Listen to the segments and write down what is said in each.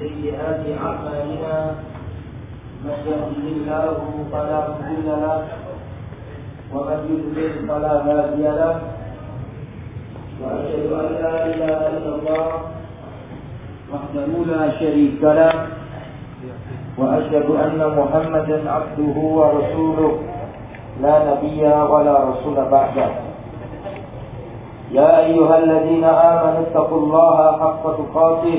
سيئات أعمالنا من يهده الله فلا مضل له ومن يضلل فلا هادي له وأشهد أن لا إله إلا الله وحده لا شريك له وأشهد أن محمدا عبده ورسوله لا نبي ولا رسول بعده. يا أيها الذين آمنوا اتقوا الله حق تقاته.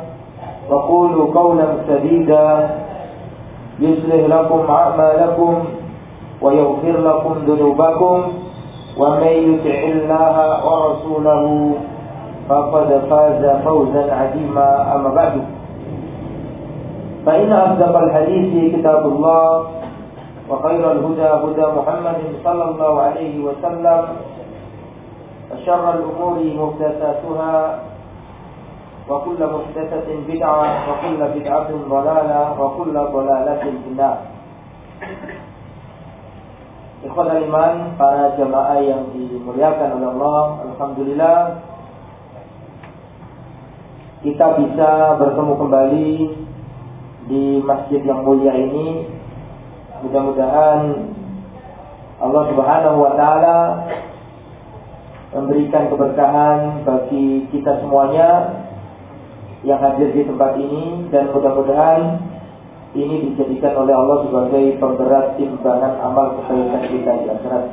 وقولوا قولا سديدا. يصلح لكم أعمالكم ويغفر لكم ذنوبكم ومن يطع الله ورسوله فقد فاز فوزا عظيما. أما بعد فإن أصدق الحديث كتاب الله وخير الهدى هدى محمد صلى الله عليه وسلم وشر الأمور محدثاتها وكل محدثة بدعة وكل بدعة ضلالة وكل ضلالة في النار Ikhwatal iman, para jamaah yang dimuliakan oleh Allah, Alhamdulillah kita bisa bertemu kembali di masjid yang mulia ini. Mudah-mudahan Allah Subhanahu wa taala memberikan keberkahan bagi kita semuanya yang hadir di tempat ini dan mudah-mudahan ini dijadikan oleh Allah sebagai pemberat timbangan amal kebaikan kita di akhirat.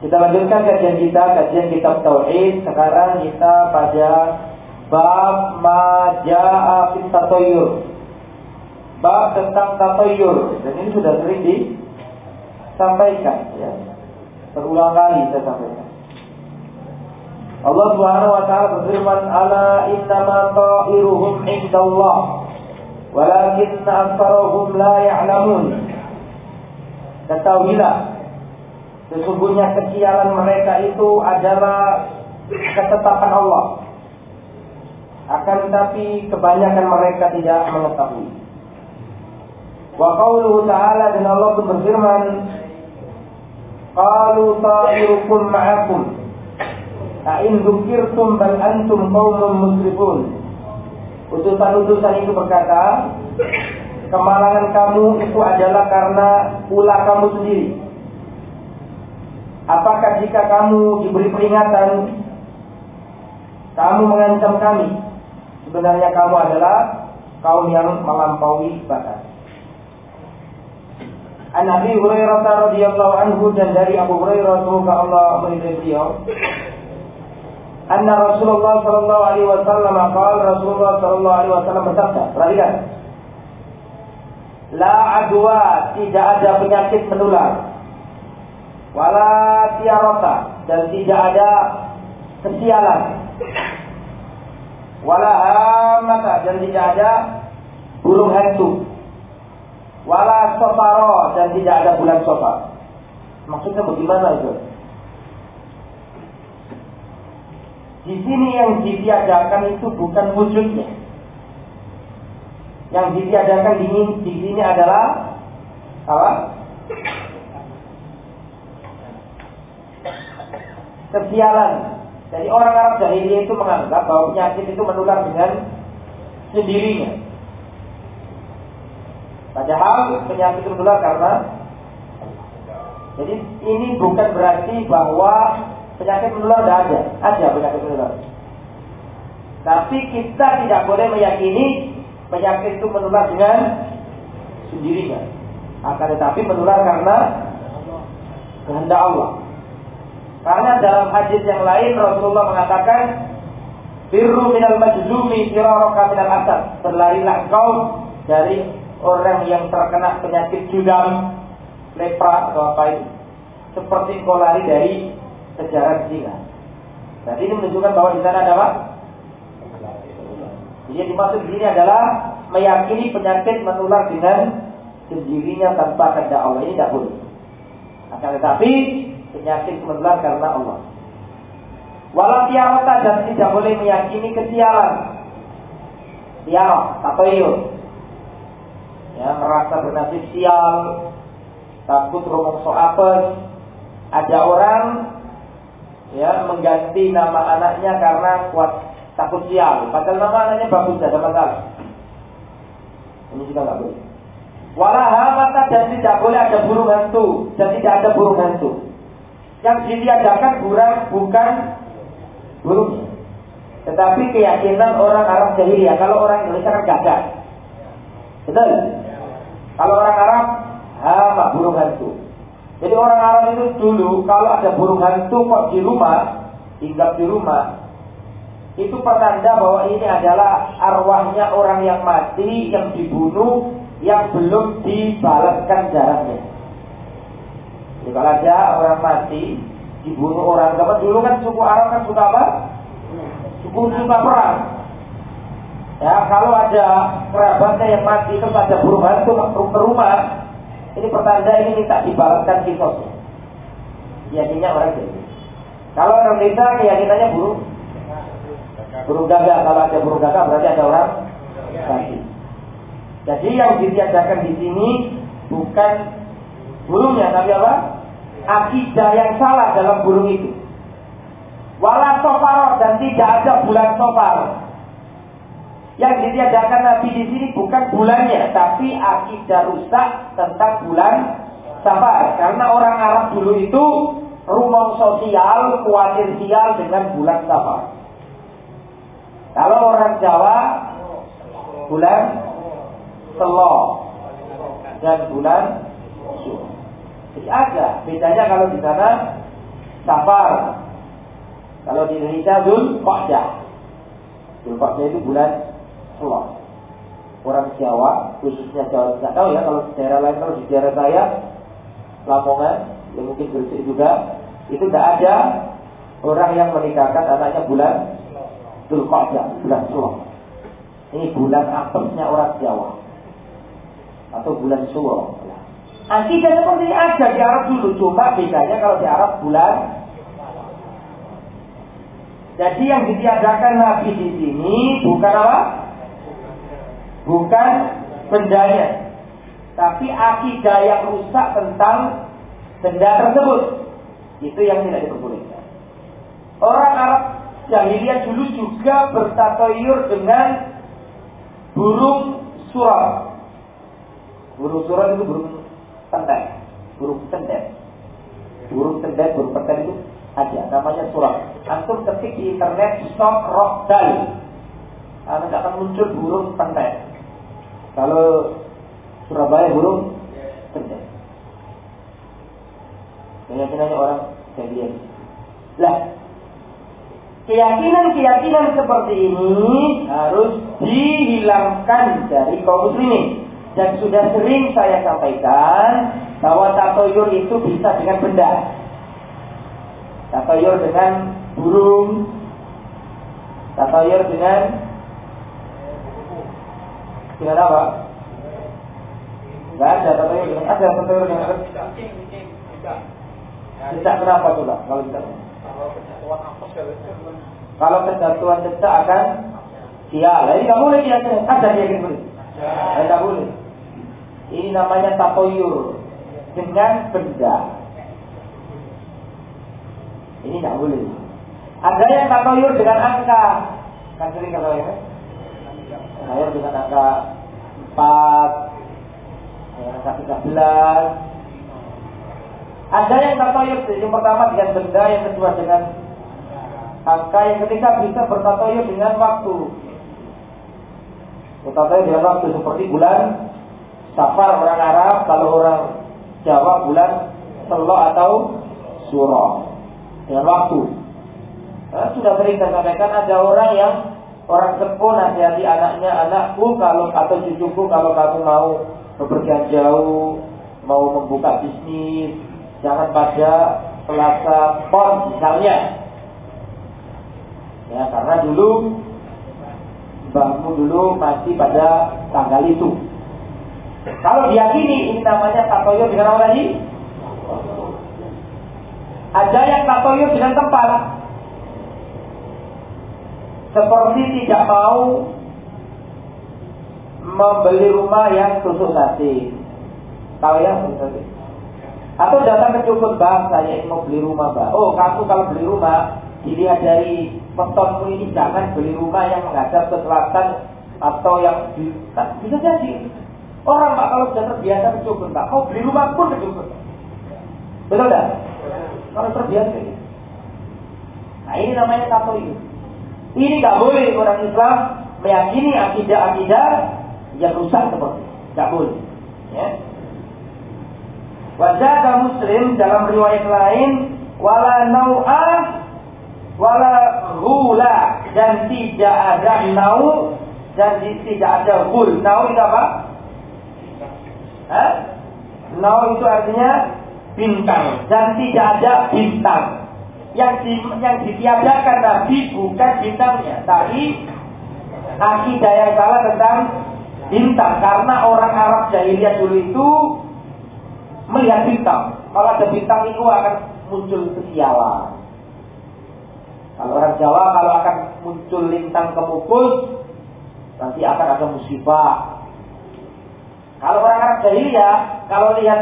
Kita lanjutkan kajian kita, kajian kitab tauhid. Sekarang kita pada bab maja'a fit tatoyur. Bab tentang tatoyur. Dan ini sudah sering disampaikan ya. Berulang kali saya sampaikan. Allah Subhanahu wa taala berfirman, "Ala innama ta'iruhum indallah." walakin aktsarahum la ya'lamun. Ketahuilah sesungguhnya kesialan mereka itu adalah ketetapan Allah. Akan tetapi kebanyakan mereka tidak mengetahui. Wa qauluhu ta'ala dan Allah berfirman, Qalu ta'irukum ma'akum. A'in dzukirtum bal antum qaumun musrifun. Utusan-utusan itu berkata, kemalangan kamu itu adalah karena pula kamu sendiri. Apakah jika kamu diberi peringatan, kamu mengancam kami? Sebenarnya kamu adalah kaum yang melampaui batas. An Abi Hurairah radhiyallahu anhu dan dari Abu Hurairah semoga Allah meridai beliau anna Rasulullah sallallahu alaihi wasallam qala Rasulullah sallallahu alaihi wasallam bersabda perhatikan. La adwa tidak ada penyakit menular. Wala tiarota dan tidak ada kesialan. Wala hamata dan tidak ada burung hantu. Wala sofaro dan tidak ada bulan sofar maksudnya bagaimana itu Di sini yang ditiadakan itu bukan wujudnya. Yang ditiadakan di, sini adalah apa? Kesialan. Jadi orang Arab jahiliyah itu menganggap bahwa penyakit itu menular dengan sendirinya. Padahal penyakit itu menular karena jadi ini bukan berarti bahwa penyakit menular tidak ada, ada penyakit menular. Tapi kita tidak boleh meyakini penyakit itu menular dengan sendirinya. Akan tetapi menular karena kehendak Allah. Karena dalam hadis yang lain Rasulullah mengatakan Birru minal majzumi firaraka minal asad Berlarilah kau dari orang yang terkena penyakit judam Lepra atau apa itu Seperti kau lari dari sejarah zina Jadi ini menunjukkan bahwa di sana ada apa? Jadi dimaksud di sini adalah meyakini penyakit menular dengan sendirinya tanpa kehendak Allah ini tidak boleh. Akan tetapi penyakit menular karena Allah. Walau tiarota dan tidak boleh meyakini kesialan. Tiarot, takoyur. Ya, merasa bernasib sial, takut rumong soapes. Ada orang ya mengganti nama anaknya karena kuat takut sial. Padahal nama anaknya bagus, tidak ada masalah. Ini juga nggak boleh. Walahamata dan tidak boleh ada burung hantu dan tidak ada burung hantu. Yang ditiadakan burung bukan burung, tetapi keyakinan orang Arab jahiliyah. Kalau orang Indonesia kan gagah, betul? Kalau orang Arab hama burung hantu. Jadi orang Arab itu dulu kalau ada burung hantu kok di rumah, tinggal di rumah, itu pertanda bahwa ini adalah arwahnya orang yang mati, yang dibunuh, yang belum dibalaskan darahnya. Jadi kalau ada orang mati, dibunuh orang, zaman dulu kan suku Arab kan suka apa? Suku suka perang. Ya, kalau ada kerabatnya yang mati terus ada burung hantu ke rumah, ini pertanda ini minta dibalaskan kisosnya. Yakinnya orang jadi. Kalau orang desa keyakinannya burung burung gagak. Kalau ada burung gagak berarti ada orang mati. Jadi yang ditiadakan di sini bukan burungnya, tapi apa? Akidah yang salah dalam burung itu. Wala sofaro dan tidak ada bulan sofar. Yang ditiadakan Nabi di sini bukan bulannya, tapi akidah rusak tentang bulan safar. Karena orang Arab dulu itu rumah sosial, khawatir sial dengan bulan safar. Kalau orang Jawa bulan Selo dan bulan Syur. Jadi ada bedanya kalau di sana Safar. Kalau di Indonesia Dul Qa'dah. Dul Qa'dah itu bulan Selo. Orang Jawa, khususnya Jawa tidak tahu ya kalau daerah lain kalau di daerah saya Lamongan, yang mungkin Gresik juga, itu tidak ada orang yang menikahkan anaknya bulan Dzulqa'dah, bulan Suro. Ini bulan apesnya orang Jawa. Atau bulan Suro. Akidah seperti ini ada di Arab dulu, cuma bedanya kalau di Arab bulan jadi yang ditiadakan Nabi di sini bukan apa? Bukan bendanya, tapi akidah yang rusak tentang benda tersebut. Itu yang tidak diperbolehkan. Orang Arab jahiliyah dulu juga bertatoyur dengan burung surat. Burung surat itu burung tentek, burung tentek. Burung tentek, burung tentek itu ada, namanya surat. Antum ketik di internet stop rock dal. Anda akan muncul burung tentek. Kalau Surabaya burung tentek. Keyakinannya orang jahiliyah. Lah, Keyakinan-keyakinan seperti ini harus dihilangkan dari kaum muslimin. Dan sudah sering saya sampaikan bahwa tatoyur itu bisa dengan benda. Tatoyur dengan burung. Tatoyur dengan dengan apa? Enggak ada tatoyur dengan ada tatoyur dengan tidak kenapa coba kalau tidak kalau kejatuhan cecak akan sial. Jadi nggak boleh dia ada dia gitu. Tidak boleh. Ini namanya tapoyur dengan benda. Ini nggak boleh. Ada yang tapoyur dengan angka. Kan sering kalau ya. Saya dengan angka 4, angka 13, ada yang tertoyot yang pertama dengan benda, yang kedua dengan angka, yang ketiga bisa bertatoyot dengan waktu. Bertatoyot dengan waktu seperti bulan Safar orang Arab, kalau orang Jawa bulan Selo atau Suro dengan waktu. Nah, sudah sering saya sampaikan ada orang yang orang sepuh nasihati anaknya, anakku kalau atau cucuku kalau kamu mau bepergian jauh, mau membuka bisnis, Jangan pada Selasa Pon misalnya. Ya, karena dulu mbahmu dulu masih pada tanggal itu. Kalau diyakini ini namanya tatoyo dengan apa tadi? Ada yang tatoyo dengan tempat. Seperti tidak mau membeli rumah yang tusuk sate. Tahu ya? Atau datang ke dukun bang, saya ini mau beli rumah bang. Oh, kamu kalau beli rumah, dilihat dari petonmu ini jangan beli rumah yang menghadap ke selatan atau yang di, kan bisa jadi orang pak kalau sudah terbiasa ke dukun pak, mau beli rumah pun dukun. Betul tidak? Kalau terbiasa. Nah ini namanya itu. Ini nggak boleh orang Islam meyakini akidah-akidah yang rusak seperti. Nggak boleh. Ya. Wajah Muslim dalam riwayat lain wala nau'ah wala hula dan tidak ada nau dan tidak ada hul. Nau itu apa? Nau itu artinya bintang dan tidak ada bintang. Yang di, yang ditiadakan Nabi bukan bintangnya, tapi akidah yang salah tentang bintang karena orang Arab jahiliyah dulu itu melihat bintang. Kalau ada bintang itu akan muncul kesialan. Kalau orang Jawa kalau akan muncul lintang kemukus, nanti akan ada musibah. Kalau orang Arab jahiliyah, kalau lihat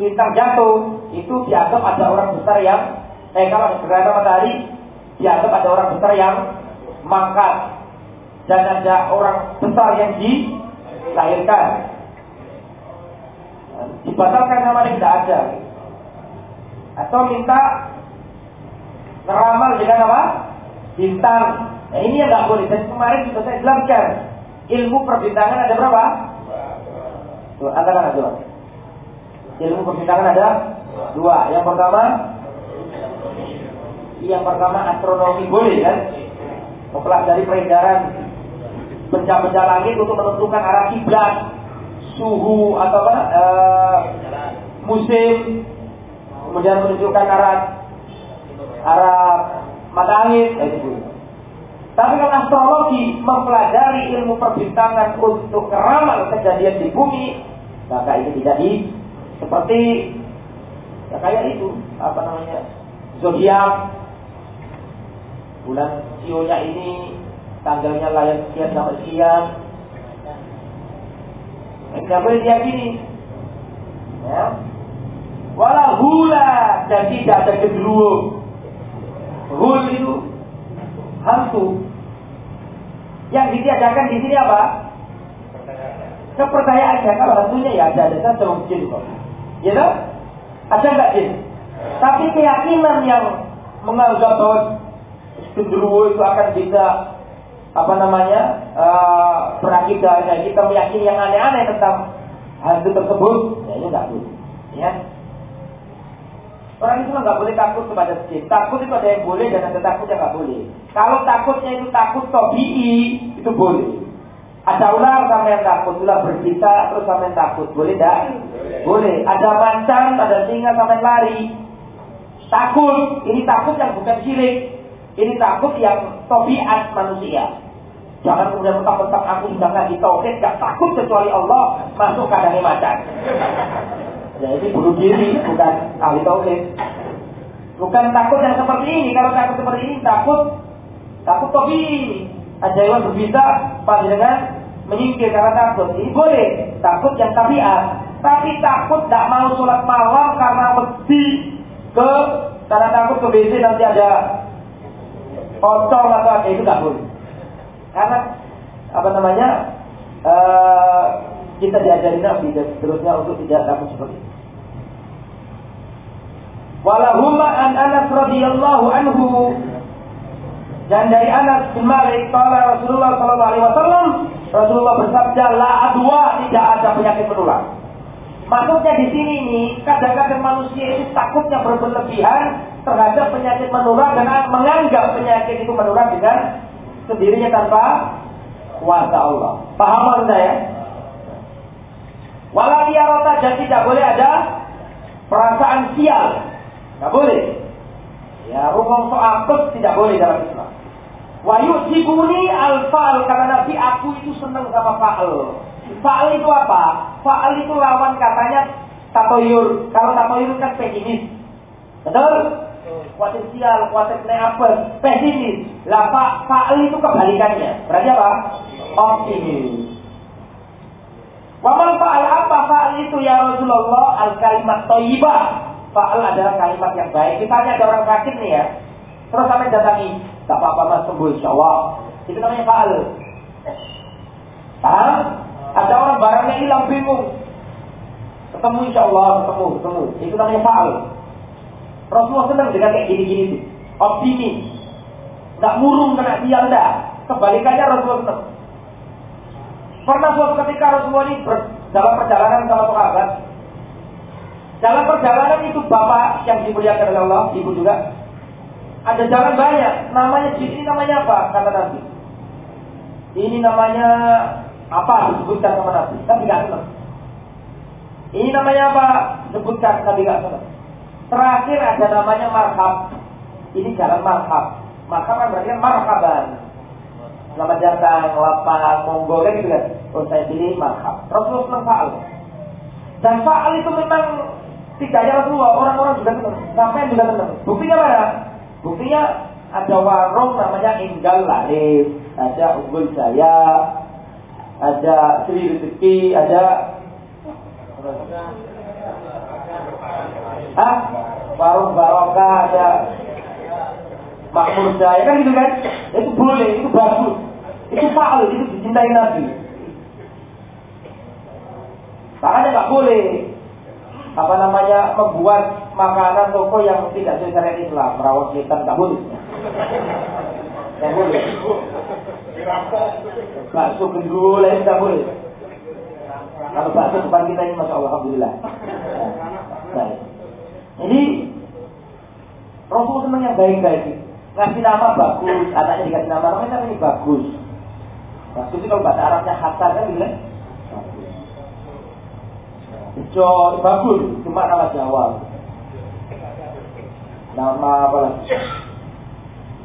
bintang jatuh, itu dianggap ada orang besar yang, eh kalau gerhana matahari, dianggap ada orang besar yang mangkat. Dan ada orang besar yang dilahirkan. Dibatalkan nama tidak ada. Atau minta ngeramal dengan apa? Bintang. Nah, ini yang nggak boleh. Dan kemarin sudah saya jelaskan ilmu perbintangan ada berapa? Tuh, antara dua. Ilmu perbintangan ada dua. Yang pertama yang pertama astronomi. Boleh kan? Mempelajari peredaran benda-benda langit untuk menentukan arah kiblat suhu atau apa uh, musim kemudian menunjukkan arah arah mata angin itu tapi kalau astrologi mempelajari ilmu perbintangan untuk meramal kejadian di bumi maka ini tidak di seperti ya kayak itu apa namanya zodiak bulan sionya ini tanggalnya layak sekian sampai sekian tidak boleh diyakini. Ya. Wala hula dan tidak ada kedua. Hul itu hantu. Yang ditiadakan di sini apa? Kepercayaan ya kalau hantunya ya ada ada saja jin kok. Ya? Ada nggak jin? Tapi keyakinan yang menganggap bahwa genderuwo itu akan bisa apa namanya uh, berakidah dan kita meyakini yang aneh-aneh tentang hantu tersebut ya ini nggak boleh ya. Orang itu nggak boleh takut kepada jin takut itu ada yang boleh dan ada takut yang nggak boleh. Kalau takutnya itu takut tobii itu boleh. Ada ular sama yang takut. Ular bercerita terus sama yang takut. Boleh tidak boleh. ada macan ada singa sama yang lari. Takut. Ini takut yang bukan syirik ini takut yang tobiat manusia. Jangan kemudian mentang-mentang aku sudah ngaji tauhid, gak takut kecuali Allah masuk keadaan macan. Ya ini bunuh diri, bukan ahli tauhid. Bukan takut yang seperti ini. Kalau takut seperti ini, takut takut tobi. Ajaib berbisa pada dengan menyingkir karena takut. Ini boleh. Takut yang tabiat. Tapi takut tidak mau sholat malam karena mesti ke karena takut ke BC nanti ada pocong atau apa itu nggak boleh. Karena apa namanya uh, kita diajari Nabi dan seterusnya untuk tidak takut seperti itu. Walahumma an Anas radhiyallahu anhu dan dari Anas bin Malik kala Rasulullah sallallahu alaihi wasallam Rasulullah bersabda la adwa tidak ada penyakit menular. Maksudnya di sini ini kadang-kadang manusia itu takutnya berlebihan terhadap penyakit menular dan menganggap penyakit itu menular dengan sendirinya tanpa kuasa Allah. Paham anda ya? Walau rota dan tidak boleh ada perasaan sial. Tidak boleh. Ya, rumong soakut tidak boleh dalam Islam. Wayu jibuni al-fa'al karena Nabi aku itu senang sama fa'al. Fa'al itu apa? Fa'al itu lawan katanya tatoyur. Kalau tatoyur kan pesimis. Betul? Potensial, kuatir apa? Pesimis. Lah fa'al itu kebalikannya. Berarti apa? Optimis. Wamal fa'al apa fa'al itu ya Rasulullah al kalimat toibah. Fa'al adalah kalimat yang baik. Misalnya ada orang sakit nih ya. Terus sampai datangi. Tak apa-apa mas sembuh insya Allah. Itu namanya fa'al. Paham? Ada orang barangnya hilang bingung. Ketemu insya Allah, ketemu, ketemu. Itu namanya fa'al. Rasulullah senang dengan kayak gini-gini sih. Optimis. Nggak murung kena sial dah. Kebalikannya Rasulullah senang. Pernah suatu ketika Rasulullah ini ber, dalam perjalanan sama sahabat. Dalam perjalanan itu bapak yang dimuliakan oleh Allah, ibu juga. Ada jalan banyak. Namanya ini namanya apa? Kata Nabi. Ini namanya apa? Disebutkan sama Nabi. Tapi tidak senang. Ini namanya apa? Sebutkan tapi tidak senang. Terakhir ada namanya marhab. Ini jalan marhab. Marhab kan berarti marhaban. Selamat datang, lapang, monggo kan gitu kan. Oh saya pilih marhab. Rasulullah senang faal. Dan faal itu memang tidak hanya Rasulullah, orang-orang juga senang. Sampai juga senang. Buktinya mana? Buktinya ada warung namanya Inggal Laris, ada Unggul Jaya, ada Sri Rezeki, ada Ah, warung barokah ada. Makmur jaya. Kan gitu kan? Itu boleh itu bagus. Itu faal itu dicintai nabi. Makanya nggak boleh. Apa namanya? Membuat makanan toko yang tidak sesuai syariat Islam. Merawat setan nggak boleh. Nggak boleh. Bakso gendul lain nggak boleh. Kalau bakso depan kita ini masya Allah alhamdulillah jadi Rasul senang yang baik-baik ngasih nama bagus, anaknya dikasih nama namanya ini bagus. Bagus itu kalau bahasa Arabnya hasan kan gitu kan? Bagus. cuma nama Jawa. Nama apa lagi?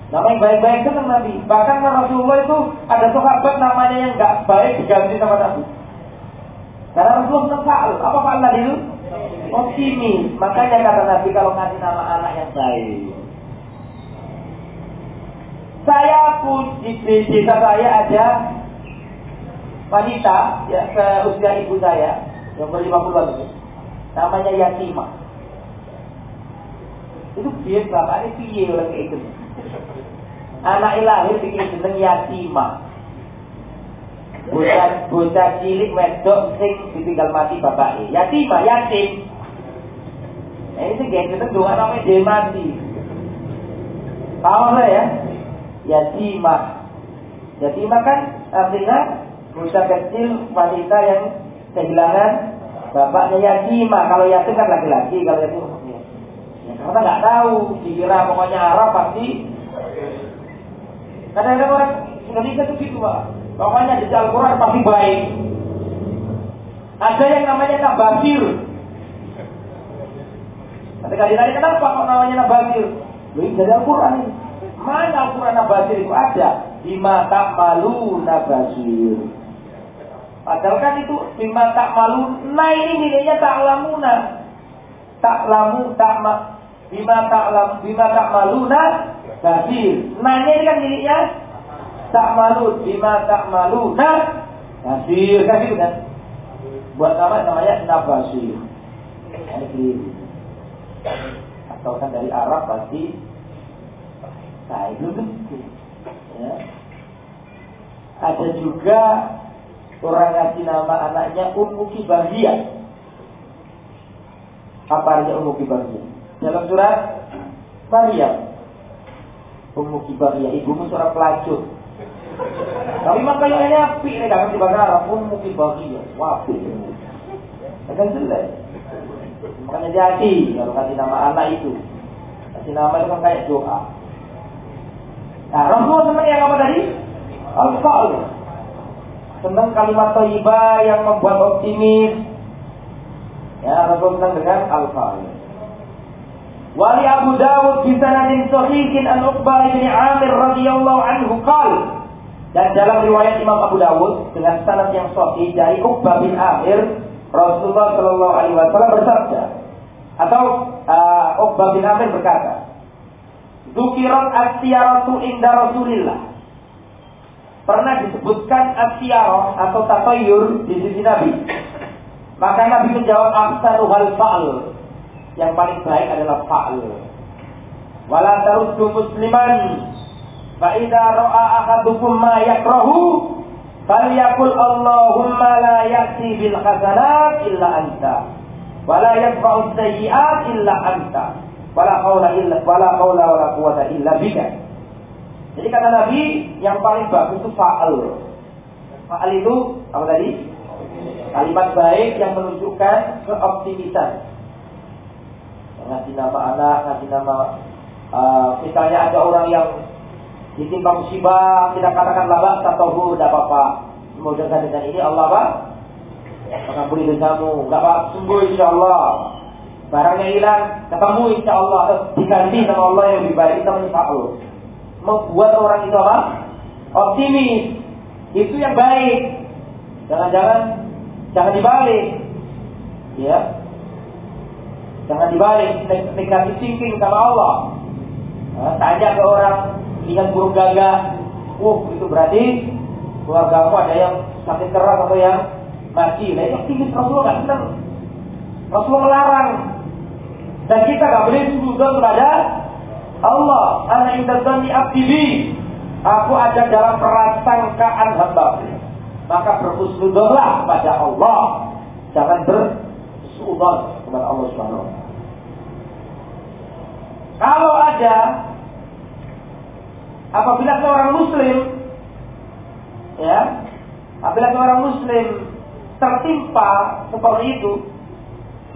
Nama yang baik-baik kan Nabi. Bahkan Rasulullah itu ada sahabat namanya yang nggak baik diganti sama Nabi. Karena Rasulullah senang. Apa faal itu? Optimis. Makanya kata Nabi kalau ngasih nama anak yang baik. Saya pun di desa saya ada wanita ya seusia ibu saya yang berlima puluh itu namanya Yatima. Itu dia bapaknya piye orang kayak itu. Anak lahir bikin jeneng Yatima. Bocah bocah cilik wedok sing ditinggal mati bapaknya. Yatima, yatim. Nah, ini sih gak jeneng dua namanya dia mati. Tahu ya? yatimah. Yatimah kan artinya bocah kecil wanita yang kehilangan bapaknya yatimah. Kalau yatim kan laki-laki, kalau yatim ya, karena nggak tahu, dikira pokoknya Arab pasti. Kadang-kadang orang Indonesia itu gitu pak. Pokoknya di Al-Quran pasti baik. Ada yang namanya nabasir. Ketika ditanya kenapa kok namanya nabasir? Ini dari Al-Quran ini. Mana Al-Quran Nabasir itu ada? Bima tak malu Nabasir. Padahal kan itu bima tak malu. Nah ini nilainya tak lamuna. Tak lamu tak ma. Bima tak lam bima tak malu Nabasir. Nah ini kan nilainya tak malu. Bima tak malu Nabasir. Kan gitu kan? Buat nama namanya Nabasir. Atau kan dari Arab pasti Nah itu Ya. Ada juga orang ngasih nama anaknya Ummu Kibahiyah. Apa artinya Ummu Kibahiyah? Dalam surat Maryam. Ummu Kibahiyah, ibumu seorang pelacur. Tapi makanya api nih kan di bahasa Arab Ummu Kibahiyah. Wapi. Akan jelas. Makanya jadi kalau kasih nama anak itu. Kasih nama itu kan kayak doa. Nah, Rasulullah senang yang apa tadi? Al-Qaul. Senang kalimat thayyibah yang membuat optimis. Ya, Rasulullah senang dengan Al-Qaul. Wali Abu Dawud bi sanadin sahihin an Uqbah Amir radhiyallahu anhu qal dan dalam riwayat Imam Abu Dawud dengan sanad yang sahih dari Uqbah bin Amir Rasulullah Shallallahu alaihi wasallam bersabda atau uh, Uqbah bin Amir berkata Dukirat asyaratu inda Rasulillah. Pernah disebutkan asyarah atau tatoyur di sisi Nabi? Maka Nabi menjawab Ahsanuhal fa'al Yang paling baik adalah fa'al Wala taruddu musliman Fa'idha ro'a ahadukum ma yakrahu Falyakul Allahumma la yakti bil hasanat illa anta Wala yadfa'u sayyi'at illa anta wala haula illa wala haula wala quwata illa bika. Jadi kata Nabi yang paling bagus itu fa'al. Fa'al itu apa tadi? Kalimat baik yang menunjukkan keoptimisan. Ngasih nama anak, ngasih nama uh, misalnya ada orang yang ditimpa musibah, kita katakan labak tatohu, tidak apa-apa. Semoga dengan ini Allah apa? Mengampuni dosamu, nggak apa sembuh insya Allah barangnya hilang, ketemu insya Allah diganti sama Allah yang lebih baik kita menyesal. Membuat orang itu apa? Optimis. Itu yang baik. Jangan-jangan jangan dibalik. Ya. Jangan dibalik negatif thinking sama Allah. Tanya ke orang lihat burung gagak, uh itu berarti keluargamu ada yang sakit keras atau yang mati. Nah itu optimis Rasulullah nggak senang. Rasulullah melarang dan kita gak boleh sujud kepada Allah. Anak indadzani abdi Aku ada dalam prasangkaan hamba. Maka berhusnudonlah kepada Allah. Jangan bersudon kepada Allah Subhanahu Kalau ada apabila seorang muslim ya, apabila seorang muslim tertimpa seperti itu,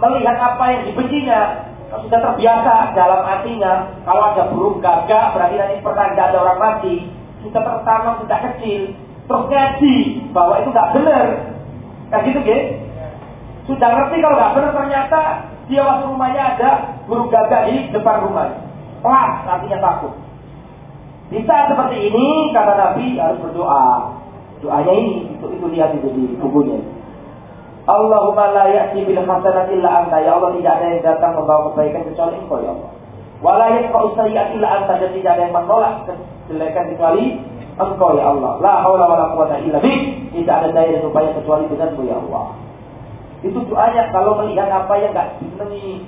melihat apa yang dibencinya, sudah terbiasa dalam hatinya kalau ada burung gagak berarti nanti pertanda ada orang mati sudah tertanam sudah kecil terus ngaji bahwa itu nggak benar. Kayak gitu gitu sudah ngerti kalau nggak benar ternyata dia waktu rumahnya ada burung gagak di depan rumah kelas artinya takut di saat seperti ini kata Nabi harus berdoa doanya ini itu itu lihat itu di tubuhnya Allahumma la ya'ti bil hasanat illa anta. Ya Allah tidak ada yang datang membawa kebaikan kecuali engkau ya Allah. Wa la sayyi'at illa anta dan tidak ada yang menolak kejelekan kecuali engkau ya Allah. La haula wala quwata illa bik. Tidak ada daya dan upaya kecuali denganmu ya Allah. Itu doanya kalau melihat apa yang enggak disenangi.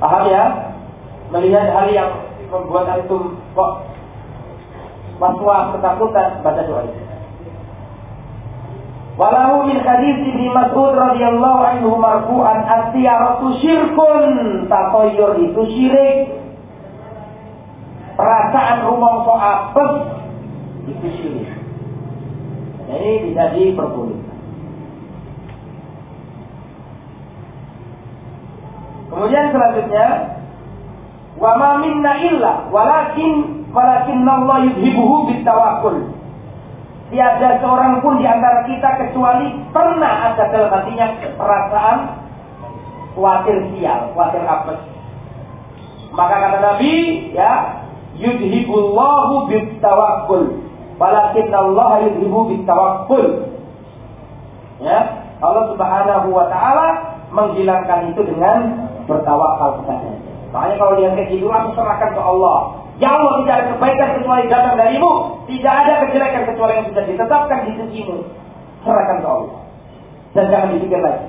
Paham ya? Melihat hal yang membuat itu kok was-was ketakutan baca doa ini. Walau min hadis Ibnu Mas'ud radhiyallahu anhu marfu'an as-siyaratu syirkun. Tatoyur itu syirik. Perasaan rumah so apes itu syirik. Ini bisa diperbolehkan. Kemudian selanjutnya wa ma minna illa walakin walakin Allah yudhibuhu bitawakul tiada seorang pun di antara kita kecuali pernah ada dalam hatinya perasaan khawatir sial, khawatir apes. Maka kata Nabi, ya, yudhibullahu bitawakkul. Walakin Allah yudhibu bitawakkul. Ya, Allah Subhanahu wa taala menghilangkan itu dengan bertawakal kepada Makanya kalau gitu langsung serahkan ke Allah. Ya Allah tidak ada kebaikan kecuali datang darimu. Tidak ada kejelekan kecuali yang sudah ditetapkan di sisimu. Serahkan ke Allah. Dan jangan dipikir lagi.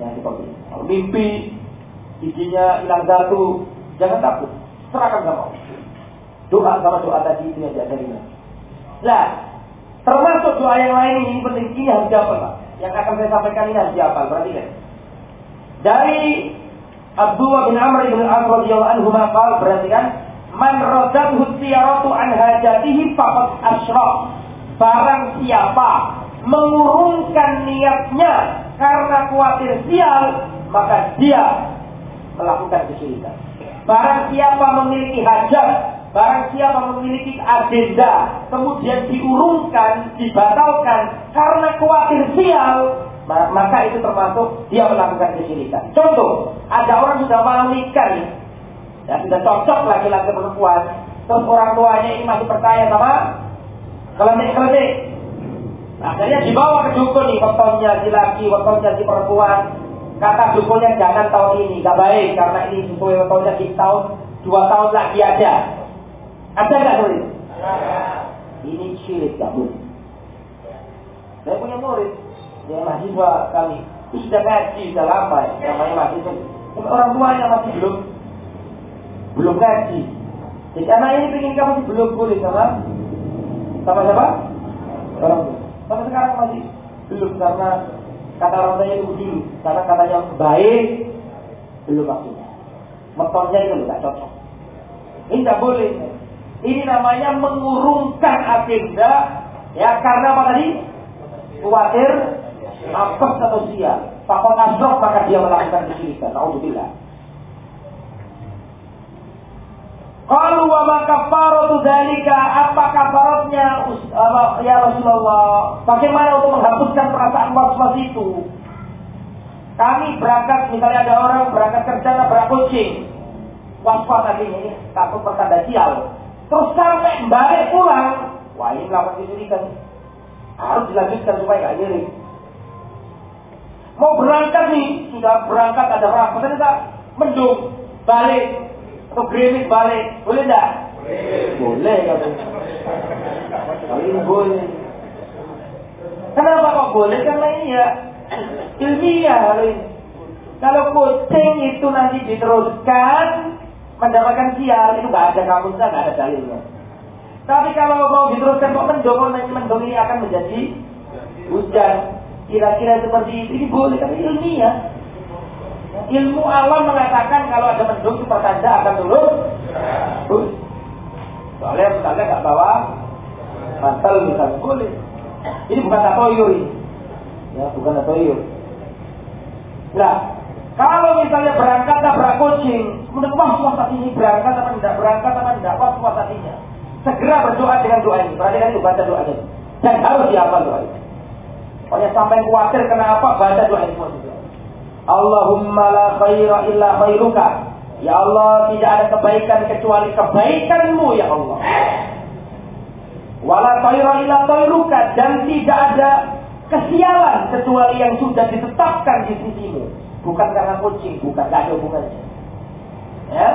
Jangan seperti Kalau mimpi, giginya hilang satu, jangan takut. Serahkan sama Allah. Doa sama doa tadi itu yang diajari Nah, termasuk doa yang lain ini penting. Ini harus diapal Pak. Yang akan saya sampaikan ini harus diapal. Berarti kan? Dari Abdullah bin Amr bin Al radhiyallahu anhu maqal berarti kan man raddathu siyaratu an hajatihi faqad asyraf. Barang siapa mengurungkan niatnya karena khawatir sial, maka dia melakukan kesyirikan. Barang siapa memiliki hajat, barang siapa memiliki agenda, kemudian diurungkan, dibatalkan karena khawatir sial, maka itu termasuk dia melakukan kesyirikan. Contoh, ada orang sudah mau nikah nih, dan sudah cocok laki-laki perempuan, terus orang tuanya ini masih percaya sama kelenik-kelenik. Nah, akhirnya dibawa ke dukun nih, wetonnya si laki, wetonnya si perempuan. Kata dukunnya jangan tahun ini, gak baik karena ini sesuai wetonnya di tahun dua tahun lagi aja. Ada nggak tulis? Ini syirik gak boleh. Saya punya murid, dia mahasiswa kami, itu sudah ngaji, sudah lama ya, namanya mahasiswa. Orang tuanya masih belum belum ngaji. Jadi anak ini ingin kamu belum boleh sama sama siapa? Orang tua. Sampai sekarang masih belum karena kata orang tuanya itu dulu. Karena katanya baik belum waktunya. Motornya itu tidak cocok. Ini tidak boleh. Ini namanya mengurungkan agenda ya karena apa tadi? Khawatir apa atau sia. Fakot asrok maka dia melakukan kesyirikan. Alhamdulillah. Kalau wa kafaratu dalika apa kafaratnya ya Rasulullah? Bagaimana untuk menghapuskan perasaan was-was itu? Kami berangkat, misalnya ada orang berangkat kerja berak kucing. Was-was tadi ini takut pertanda sial. Terus sampai balik pulang, wah ini melakukan kesyirikan. Harus dilanjutkan supaya nggak ngirim. Mau berangkat nih, sudah berangkat ada berapa? Ternyata mendung, balik, atau gerimis balik, boleh tidak? Boleh. Boleh ini boleh. Kenapa kok boleh? Karena ini ya ilmiah kalau ini. Kalau kucing itu nanti diteruskan mendapatkan sial itu nggak ada kamusnya, nggak ada dalilnya. Tapi kalau mau diteruskan kok mendung, mendung ini akan menjadi hujan. Kira-kira seperti itu, ini boleh, tapi ilmiah. Ilmu alam mengatakan kalau ada mendung itu pertanda akan turun. Soalnya misalnya nggak bawa mantel misalnya boleh. Ini bukan tatoyur ini. Ya, bukan tatoyur. Nah, kalau misalnya berangkat tabrak kucing, menurut wah puasa ini berangkat apa tidak berangkat apa tidak wah ini. Segera berdoa dengan doa ini. Perhatikan itu baca doa ini. Dan harus dihafal doa ini. Pokoknya sampai khawatir kenapa baca doa ini semua. Allahumma la khaira illa khairuka. Ya Allah, tidak ada kebaikan kecuali kebaikanmu ya Allah. Wala khaira illa khairuka dan tidak ada kesialan kecuali yang sudah ditetapkan di sisimu. Bukan karena kucing, bukan tidak ada hubungannya. Ya.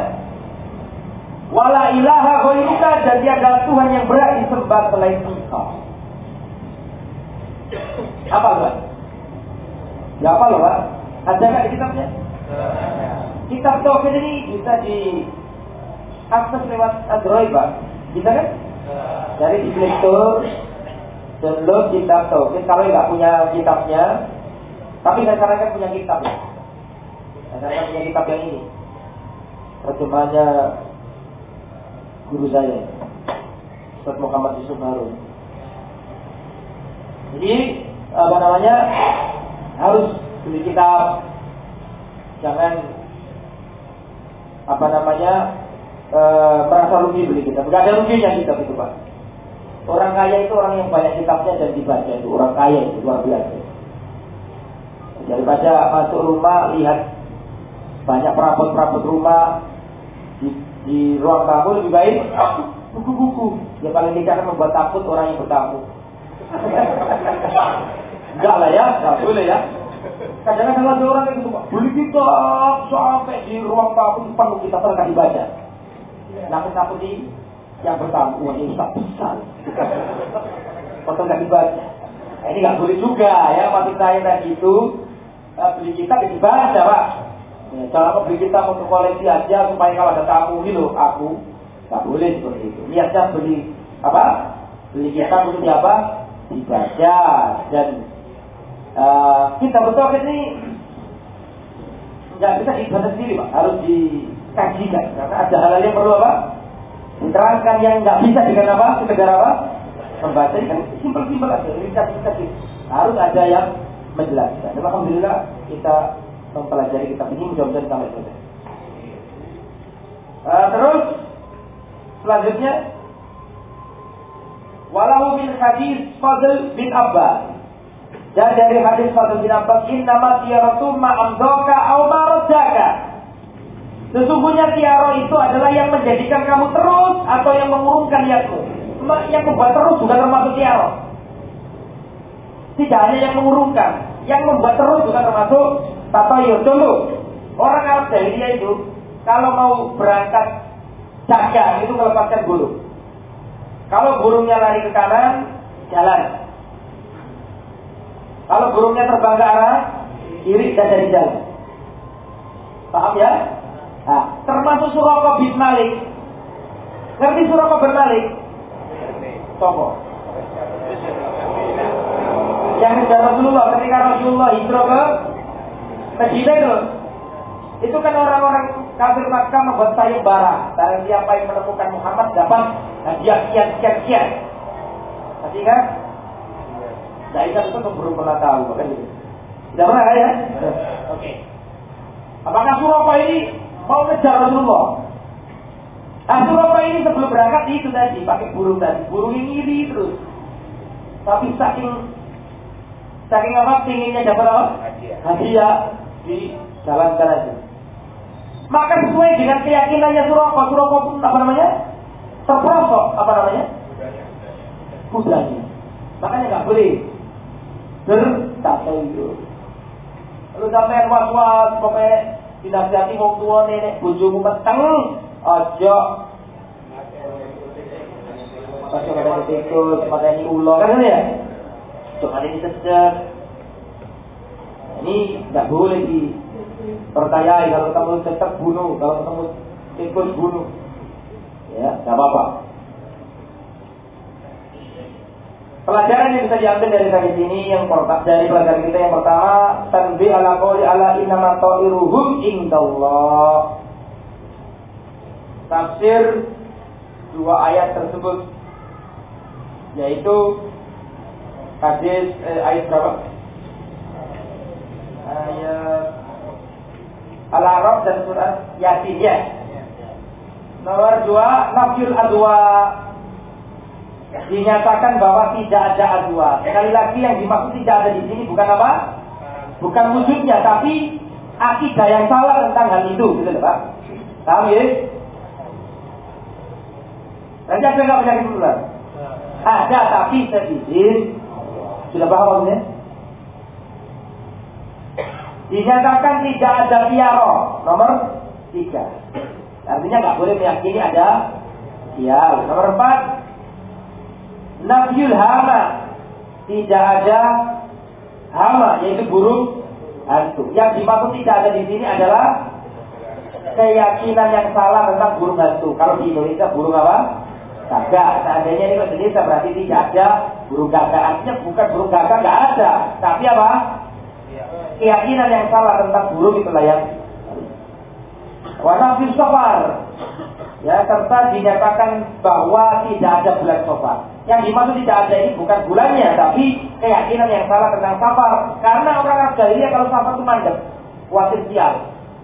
Wala ilaha khairuka dan dia adalah Tuhan yang berat disembah selain engkau. Apa Pak? Ya apa loh Pak? Ada nggak di kitabnya? Kitab Tauhid ini bisa di akses lewat Android, Pak. Bisa kan? Dari di Play Store, download kitab Tauhid. Kalau nggak punya kitabnya, tapi saya sarankan punya kitab ya. Saya punya kitab yang ini. Terjemahnya guru saya, Ustaz Muhammad Yusuf Harun. Jadi apa namanya harus beli kitab. Jangan apa namanya e, merasa rugi beli kitab. Nggak ada ruginya kitab itu pak. Orang kaya itu orang yang banyak kitabnya dan dibaca itu. Orang kaya itu luar biasa. Daripada masuk rumah lihat banyak perabot-perabot rumah di, di ruang tamu lebih baik buku-buku. Yang paling tidak akan membuat takut orang yang bertamu enggak lah ya enggak boleh ya Kadang-kadang ada orang yang gitu, beli kitab sampai di ruang tamu penuh kita pernah dibaca. Nakut di yang pertama, wah ini Ustaz besar. Foto nggak dibaca. Nah, ini nggak boleh juga ya, maksud saya tadi itu uh, beli kitab ya dibaca pak. Ya, jangan beli kitab untuk koleksi aja supaya kalau ada tamu gitu, aku nggak boleh seperti itu. Niatnya beli apa? Beli kitab untuk apa? Dibaca dan uh, kita bertauhid ini nggak bisa dibaca sendiri pak, harus dikajikan karena ada hal-hal yang perlu apa? Diterangkan yang nggak bisa dengan apa? Sekedar apa? Membaca kan simpel-simpel aja, ringkas-ringkas harus ada yang menjelaskan. Dan alhamdulillah kita mempelajari kitab ini mudah-mudahan sampai selesai. Uh, terus selanjutnya walau bin hadis Fadl bin Abbas Dan dari hadis Fadl bin Abbas, Innama tiaratu ma'amdoka au marodaka. Sesungguhnya tiaro itu adalah yang menjadikan kamu terus atau yang mengurungkan niatmu. Yang membuat terus juga termasuk tiaro. Tidak hanya yang mengurungkan, yang membuat terus juga termasuk tatayur. Dulu, orang Arab jahiliyah itu kalau mau berangkat dagang itu melepaskan burung. Kalau burungnya lari ke kanan, jalan. Kalau burungnya terbang ke arah kiri dan dari jalan. Paham ya? Nah, termasuk Suraka bin Malik. Ngerti Suraka bin Malik? Toko. Yang sudah Rasulullah ketika Rasulullah hijrah ke Medina itu. Itu kan orang-orang kafir Makkah membuat sayembara. Dan siapa yang menemukan Muhammad dapat hadiah sekian sekian sekian. Masih kan? Nah itu kan belum pernah tahu kan gitu. Tidak pernah ya? Oke. Okay. Apakah Surapa ini mau ngejar Rasulullah? Nah Surapa ini sebelum berangkat itu tadi pakai burung tadi, burung ini iri terus. Tapi saking saking apa pinginnya dapat apa? Hadiah. Hadiah di jalan-jalan aja. Maka sesuai dengan keyakinannya Surapa pun apa namanya? Terperosok apa namanya? Kudanya. Makanya nggak boleh bertatayur. Lalu sampai was-was, pokoknya dinasihati wong tua nenek bojomu peteng, aja Masuk ada tikus, ini ulo kan ya? Coba ini sejak. Ini tidak boleh dipercayai kalau kamu tetap bunuh, kalau kamu tikus bunuh. Ya, tidak apa-apa. Pelajaran yang bisa diambil dari hadis ini yang pertama dari pelajaran kita yang pertama tanbih ala qouli ala innama ta'iruhum indallah. Tafsir dua ayat tersebut yaitu hadis eh, ayat berapa? Ayat Al-Araf dan surat Yasin ya. Nomor dua Nafyul Adwa dinyatakan bahwa tidak ada adua. Sekali lagi yang dimaksud tidak ada di sini bukan apa? Bukan wujudnya, tapi akidah yang salah tentang hal itu, gitu Pak. Paham ya? Nanti ada nggak penyakit menular? Ada, tapi sedikit. Sudah paham maksudnya? Dinyatakan tidak ada piaro, nomor tiga. Artinya nggak boleh meyakini ada piaro. Nomor empat, Nafiul hama. Tidak ada hama, yaitu burung hantu. Yang dimaksud tidak ada di sini adalah keyakinan yang salah tentang burung hantu. Kalau di Indonesia burung apa? Gagak. Seandainya ini Indonesia berarti tidak ada burung gagak. Artinya bukan burung gagak, nggak ada. Tapi apa? Keyakinan yang salah tentang burung itulah yang Warna safar ya serta dinyatakan bahwa tidak ada bulan safar. Yang dimaksud tidak ada ini bukan bulannya, tapi keyakinan yang salah tentang safar. Karena orang Arab Jahiliyah kalau safar itu mandek, khawatir sial,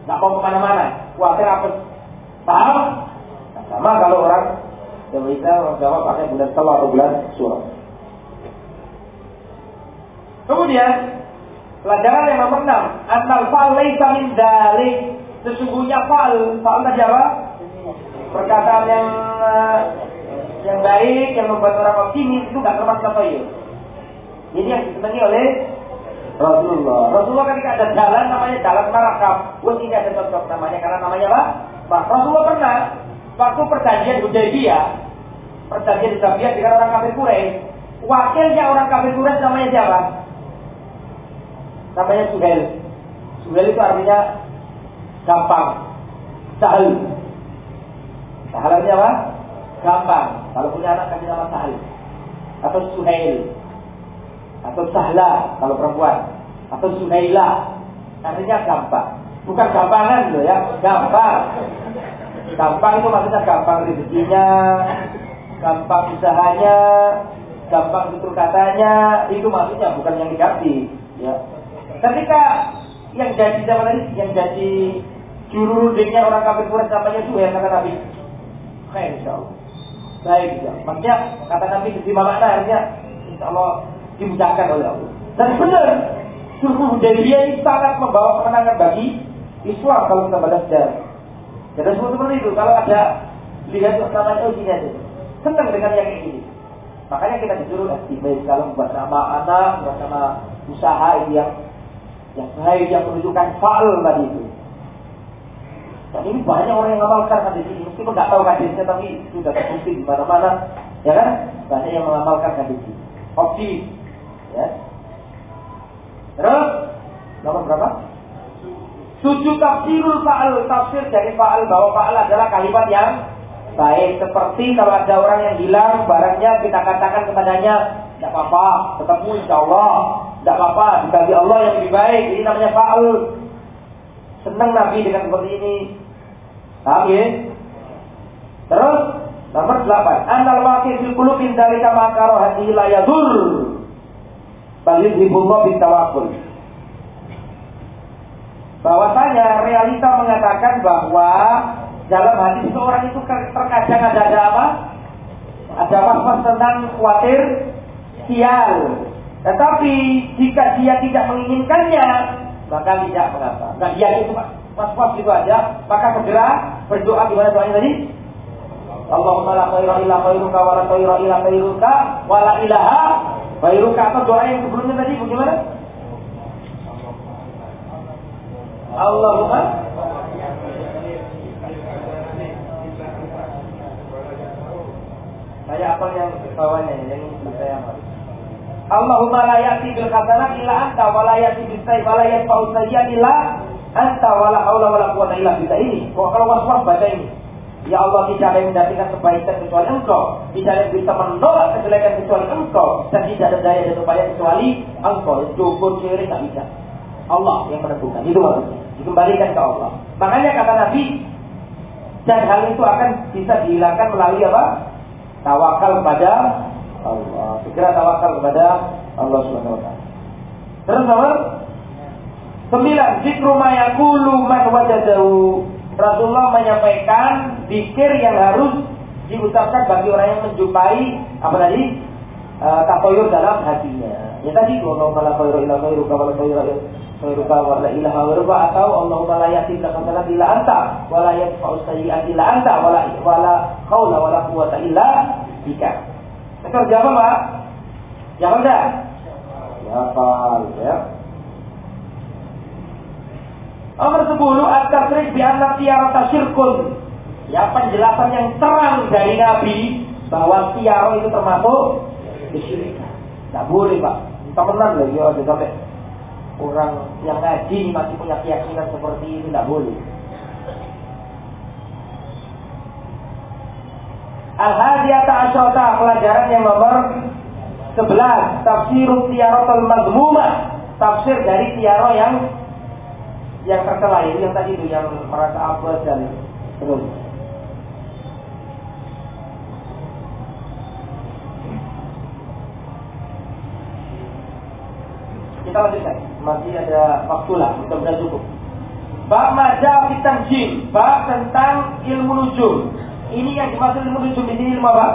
nggak mau ke mana-mana, khawatir apa? Paham? Nah, sama kalau orang Indonesia orang Jawa pakai bulan telur atau bulan surat. Kemudian pelajaran yang nomor 6, anal fa'al laisa min dalik. Sesungguhnya fa'al, fa'al tadi apa? Perkataan yang uh, yang baik yang membuat orang optimis itu nggak termasuk tabayun. Jadi yang disenangi oleh Rasulullah. Rasulullah ketika ada jalan namanya jalan marakam. Wah ini ada cocok namanya karena namanya apa? Pak Rasulullah pernah waktu perjanjian Hudaybiyah, perjanjian Hudaybiyah dengan orang kafir Quraisy, wakilnya orang kafir Quraisy namanya siapa? Namanya Suhail. Suhail itu artinya gampang, sahal. Sahalannya apa? Gampang. Kalau punya anak kasih nama Sahal. Atau Suhail. Atau Sahla kalau perempuan. Atau Suhaila. Artinya gampang. Bukan gampangan loh ya, gampang. Gampang itu maksudnya gampang rezekinya, gampang usahanya, gampang tutur katanya, itu maksudnya bukan yang dikasih. Ya. Ketika yang jadi zaman tadi, yang jadi juru rundingnya orang kafir Quraisy namanya Suhail kata Nabi. Khair insyaallah baik ya. Maksudnya kata Nabi di makna artinya insya Allah dimudahkan oleh Allah. Dan benar, sulhul Hudaybiyah ini sangat membawa kemenangan bagi Islam kalau kita baca sejarah. Jadi seperti itu. Kalau ada lihat namanya oh gini aja. Senang dengan yang ini. Makanya kita disuruh estimate kalau buat nama anak, buat nama usaha yang yang baik yang menunjukkan faal tadi itu. Dan ini banyak orang yang mengamalkan hadis ini. Mungkin nggak tahu hadisnya tapi sudah terbukti di mana-mana, ya kan? Banyak yang mengamalkan hadis ini. Opsi, ya. Terus nomor berapa? Tujuh tafsirul faal tafsir dari faal bahwa faal adalah kalimat yang baik. Seperti kalau ada orang yang hilang barangnya kita katakan kepadanya tidak apa-apa, ketemu insya Allah, tidak apa-apa, Allah yang lebih baik. Ini namanya faal. Senang Nabi dengan seperti ini. Paham ya? Terus nomor 8. Anal wakil fil qulubin dalika makaro hati la yadur. Balil hibullah bin tawakul. Bahwasanya realita mengatakan bahwa dalam hati seseorang itu terkadang ada ada apa? Ada was-was tentang khawatir sial. Tetapi jika dia tidak menginginkannya, maka tidak mengapa. Nah, dia itu was-was itu aja, maka segera berdoa gimana doanya tadi? Allahumma la khaira illa khairuka wa la khaira illa khairuka wa la ilaha khairuka atau doa yang sebelumnya tadi bagaimana? Allahumma Saya apa yang bawahnya yang saya apa? Allahumma la ya'ti bil hasanah illa anta wa la ya'ti bis sayyi wa la yadfa'u sayyi'an illa anta wa la haula wa la quwwata illa billah ini. Kalau was-was baca ini. Ya Allah tidak ada yang mendatangkan kebaikan kecuali Engkau, tidak ada yang bisa menolak kejelekan kecuali Engkau, dan tidak ada daya dan upaya kecuali Engkau. Dukun syirik tidak bisa. Allah yang menentukan. Itu maksudnya. Dikembalikan ke Allah. Makanya kata Nabi, dan hal itu akan bisa dihilangkan melalui apa? Tawakal kepada Allah. Segera tawakal kepada Allah Subhanahu wa taala. Terus nomor sembilan, zikru mayakulu man wajadahu. Rasulullah menyampaikan zikir yang harus diucapkan bagi orang yang menjumpai apa tadi? E, takoyur dalam hatinya. Ya tadi Allahumma la khairu illa khairuka wa la khairu khairuka wa la ilaha ghairuka atau Allahumma la yatimna kasalat illa anta wa la yadfa'u sayyi'at illa anta wa la wa la haula wa la quwwata illa bika. Sekarang jawab Pak? Jawab enggak? Jawab ya. Nomor 10 at-tasrih bi anna tiarata syirkun. Ya penjelasan yang terang dari Nabi bahwa tiara itu termasuk kesyirikan. Tidak boleh Pak. Temenan loh ya sampai orang yang ngaji masih punya keyakinan seperti ini tidak boleh. Al-Hadiyata Asyota pelajaran yang nomor 11 Tafsir Tiaratul Mazmumah Tafsir dari tiaro yang yang tercela ini yang tadi itu yang merasa abas dan terus kita lanjutkan. Masih ada waktu lah mudah-mudahan cukup. Bab Majah Fitanjim Bab tentang ilmu nujum ini yang dimaksud ilmu nujum di ilmu apa?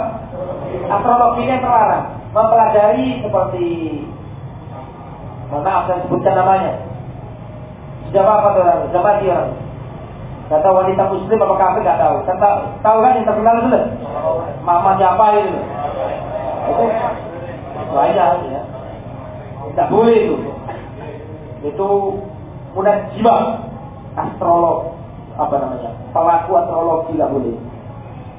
Astrologi yang terlarang. Mempelajari seperti Mohon maaf saya sebutkan namanya. Sudah apa orang? Sudah mati orang. Kata wanita muslim apa kafir nggak tahu. Kan tahu, kan yang terkenal itu lah. Mama siapa itu? Itu banyak ya. Tidak boleh itu. Itu jiwa astrolog apa namanya pelaku astrologi tidak boleh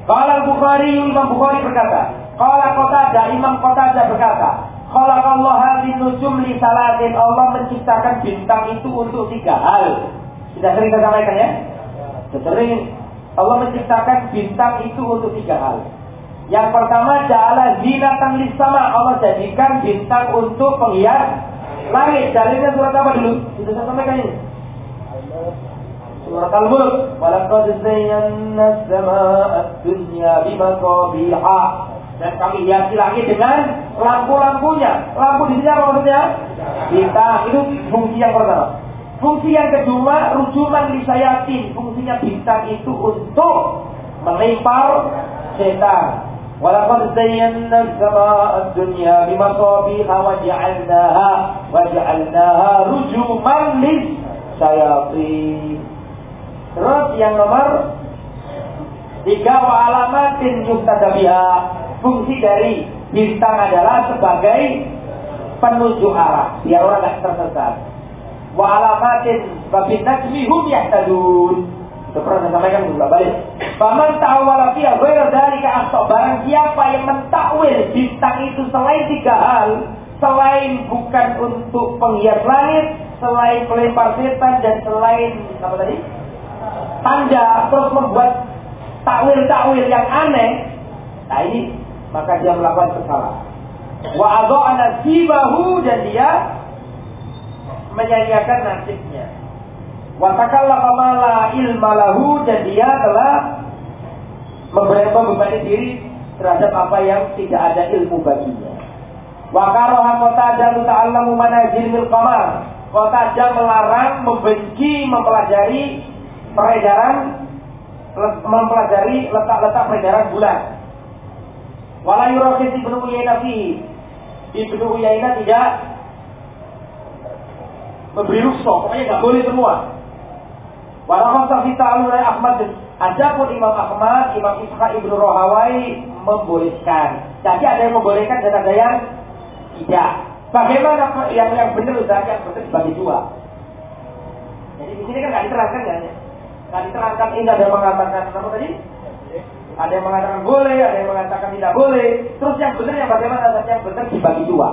Qala Bukhari Imam Bukhari berkata, Qala Qatadah Imam Qatadah berkata, Qala Allah nujum li salatin Allah menciptakan bintang itu untuk tiga hal. Sudah sering saya sampaikan ya? Sudah sering Allah menciptakan bintang itu untuk tiga hal. Yang pertama ja'ala zinatan sama Allah jadikan bintang untuk penghias langit. Dalilnya surat apa dulu? Sudah saya sampaikan ini. Surat Al-Mulk. Walaqad zayyana as-samaa'a dunya bimasabiha. Dan kami hiasi langit dengan lampu-lampunya. Lampu di sini apa maksudnya? Bintang. Itu fungsi yang pertama. Fungsi yang kedua, rujukan lisayatin. Fungsinya bintang itu untuk melempar setan. ولقد زينا السماء الدنيا بمصابيح وجعلناها وجعلناها رجوما للشياطين Terus yang nomor tiga wa alamatin yuktadabiha fungsi dari bintang adalah sebagai penunjuk arah biar orang tidak tersesat. Wa alamatin babin najmi hum yahtadun itu pernah saya sampaikan juga balik. Paman ta'awala fiya ghairu dzalika akhta. Barang siapa yang mentakwil bintang itu selain tiga hal, selain bukan untuk penghias langit, selain pelempar setan dan selain apa tadi? Tanda terus membuat takwil-takwil yang aneh. Nah ini maka dia melakukan kesalahan. Wa adha'ana sibahu dan dia menyanyiakan nasibnya. Watakallafa mala ilmalahu dan dia telah membebani diri terhadap apa yang tidak ada ilmu baginya. Wakaroha kota dan ta'allamu manazil qamar. Aja melarang, membenci, mempelajari peredaran mempelajari letak-letak peredaran bulan. Wala yurafis ibnu Uyainah fihi. Ibnu Uyainah tidak memberi rukhsah, pokoknya nggak boleh semua. Walau fi oleh Ahmad Adapun Imam Ahmad, Imam Ishaq Ibnu Rohawai membolehkan. Jadi ada yang membolehkan dan ada yang tidak. Bagaimana yang yang benar Ustaz? Yang benar dibagi dua. Jadi di sini kan nggak diterangkan ya. Nggak diterangkan ini ada mengatakan apa tadi? Ada yang mengatakan boleh, ada yang mengatakan tidak boleh. Terus yang benar yang bagaimana? Yang benar dibagi dua.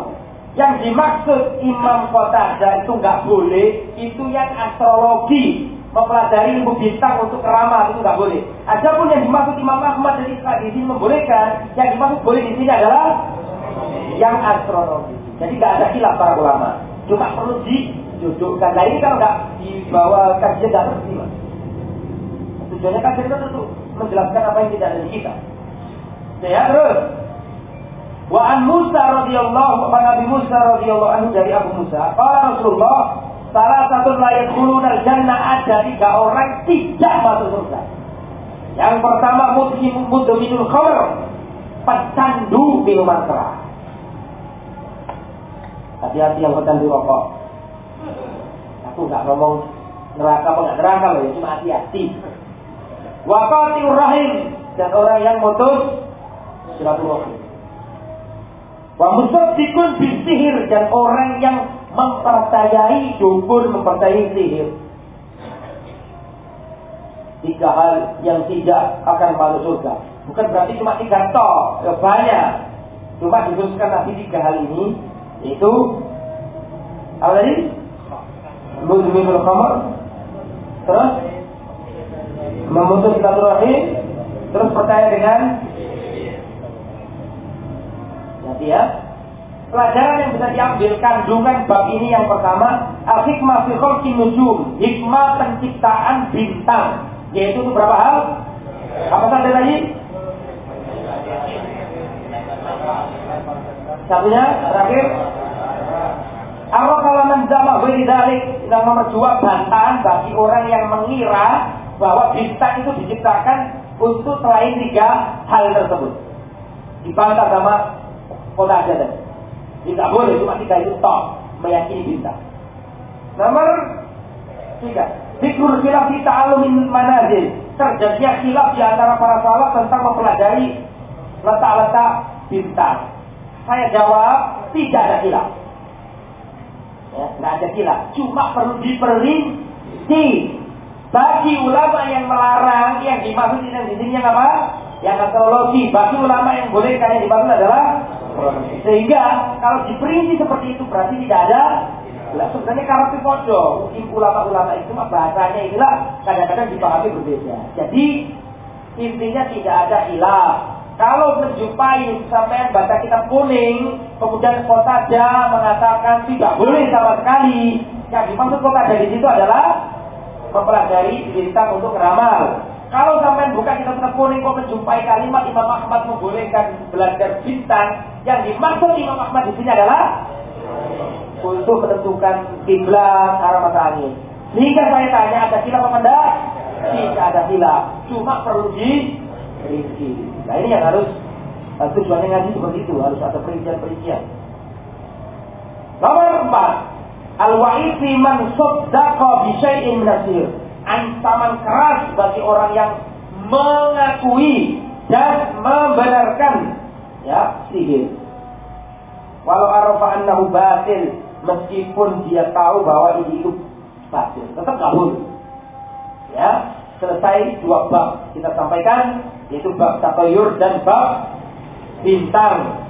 Yang dimaksud Imam Kota itu nggak boleh, itu yang astrologi mempelajari ilmu bintang untuk keramat itu nggak boleh. Adapun yang dimaksud Imam Ahmad di sini membolehkan, yang dimaksud boleh di sini adalah yang astronomi. Jadi nggak ada khilaf para ulama. Cuma perlu dijodohkan. Nah ini kalau nggak dibawa kajian nggak ngerti mas. Tujuannya kajian itu tentu menjelaskan apa yang tidak ada di kita. Ya terus. Wa an Musa radhiyallahu Nabi Musa radhiyallahu anhu dari Abu Musa, qala Rasulullah Salah satu layak al jannah ada tiga orang tidak masuk surga. Yang pertama mudminul khamr, pecandu minuman keras. Hati-hati yang pecandu rokok. Aku nggak ngomong neraka apa nggak neraka loh, ya cuma hati-hati. Wakati rahim dan orang yang mutus silaturahim. Wa musaddiqun bisihir dan orang yang mempercayai dukun, mempercayai sihir. Tiga hal yang tidak akan masuk surga. Bukan berarti cuma tiga toh, ya banyak. Cuma dikhususkan nanti tiga hal ini, itu apa tadi? Muzminul khamar, terus memutus silaturahim, terus percaya dengan jadi ya Pelajaran yang bisa diambil kandungan bab ini yang pertama, al-hikmah fi khalqi nujum, hikmah penciptaan bintang. Yaitu itu berapa hal? Apa saja tadi? Satunya terakhir Allah kalau menjama dalik yang nomor dua bantahan bagi orang yang mengira bahwa bintang itu diciptakan untuk selain tiga hal tersebut. Dibantah sama kota aja tidak boleh cuma tiga itu top meyakini bintang. Nomor tiga, Zikrul khilaf di ta'alumin manazil. Terjadinya khilaf di antara para sahabat tentang mempelajari letak-letak bintang. Saya jawab, tidak ada khilaf. Ya, ada khilaf. Cuma perlu diperinci. Bagi ulama yang melarang, yang dimaksud di sini yang apa? Yang astrologi. Bagi ulama yang boleh, yang dimaksud adalah sehingga kalau diperinci seperti itu berarti tidak ada lah sebenarnya karakter podo mungkin ulama-ulama itu mah bahasanya inilah kadang-kadang dipahami berbeda. Jadi intinya tidak ada hilaf. Kalau menjumpai sampai baca kitab kuning, kemudian kota mengatakan tidak boleh sama sekali. Yang dimaksud kota di situ adalah mempelajari bintang untuk ramal. Kalau sampai buka kita kitab kuning kok menjumpai kalimat Imam Ahmad membolehkan belajar bintang, yang dimaksud Imam Ahmad di sini adalah untuk menentukan kiblat arah mata angin. Sehingga saya tanya ada khilaf apa enggak? Tidak ada khilaf, cuma perlu di rinci. Nah ini yang harus Nah, tujuannya ngaji seperti itu, harus ada perincian-perincian. Nomor empat, al-wa'ifi man saddaqa bi syai'in. Ancaman keras bagi orang yang mengakui dan membenarkan ya sihir. Walau arafa annahu batil, meskipun dia tahu bahwa ini itu batil, tetap nggak boleh. Ya, selesai dua bab kita sampaikan yaitu bab tatayur dan bab bintang.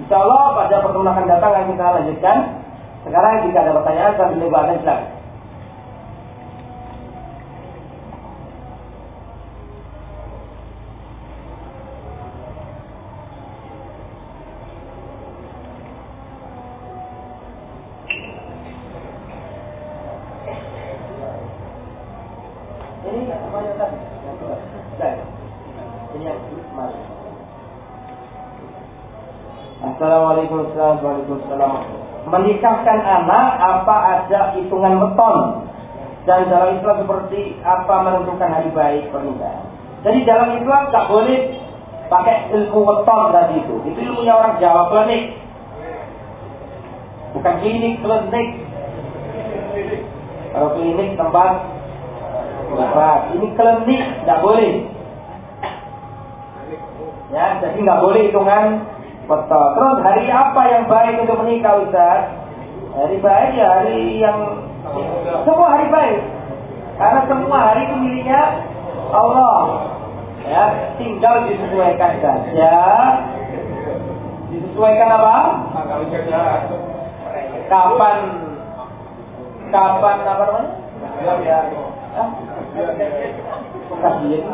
Insya Allah pada pertemuan akan datang akan kita lanjutkan. Sekarang jika ada pertanyaan sambil nunggu silakan. Assalamualaikum warahmatullahi Menikahkan anak apa ada hitungan beton dan dalam Islam seperti apa menentukan hari baik pernikahan. Jadi dalam Islam tak boleh pakai ilmu beton tadi itu. Itu ilmunya orang Jawa klinik. Bukan klinik, klinik. Kalau klinik tempat obat. Ini klinik, tidak boleh. Ya, jadi nggak boleh hitungan Betul. Terus hari apa yang baik untuk menikah Ustaz? Hari baik ya hari yang semua hari baik. Karena semua hari itu miliknya Allah. Ya, tinggal disesuaikan saja. Disesuaikan apa? Kapan kapan apa namanya? Hah? Kajian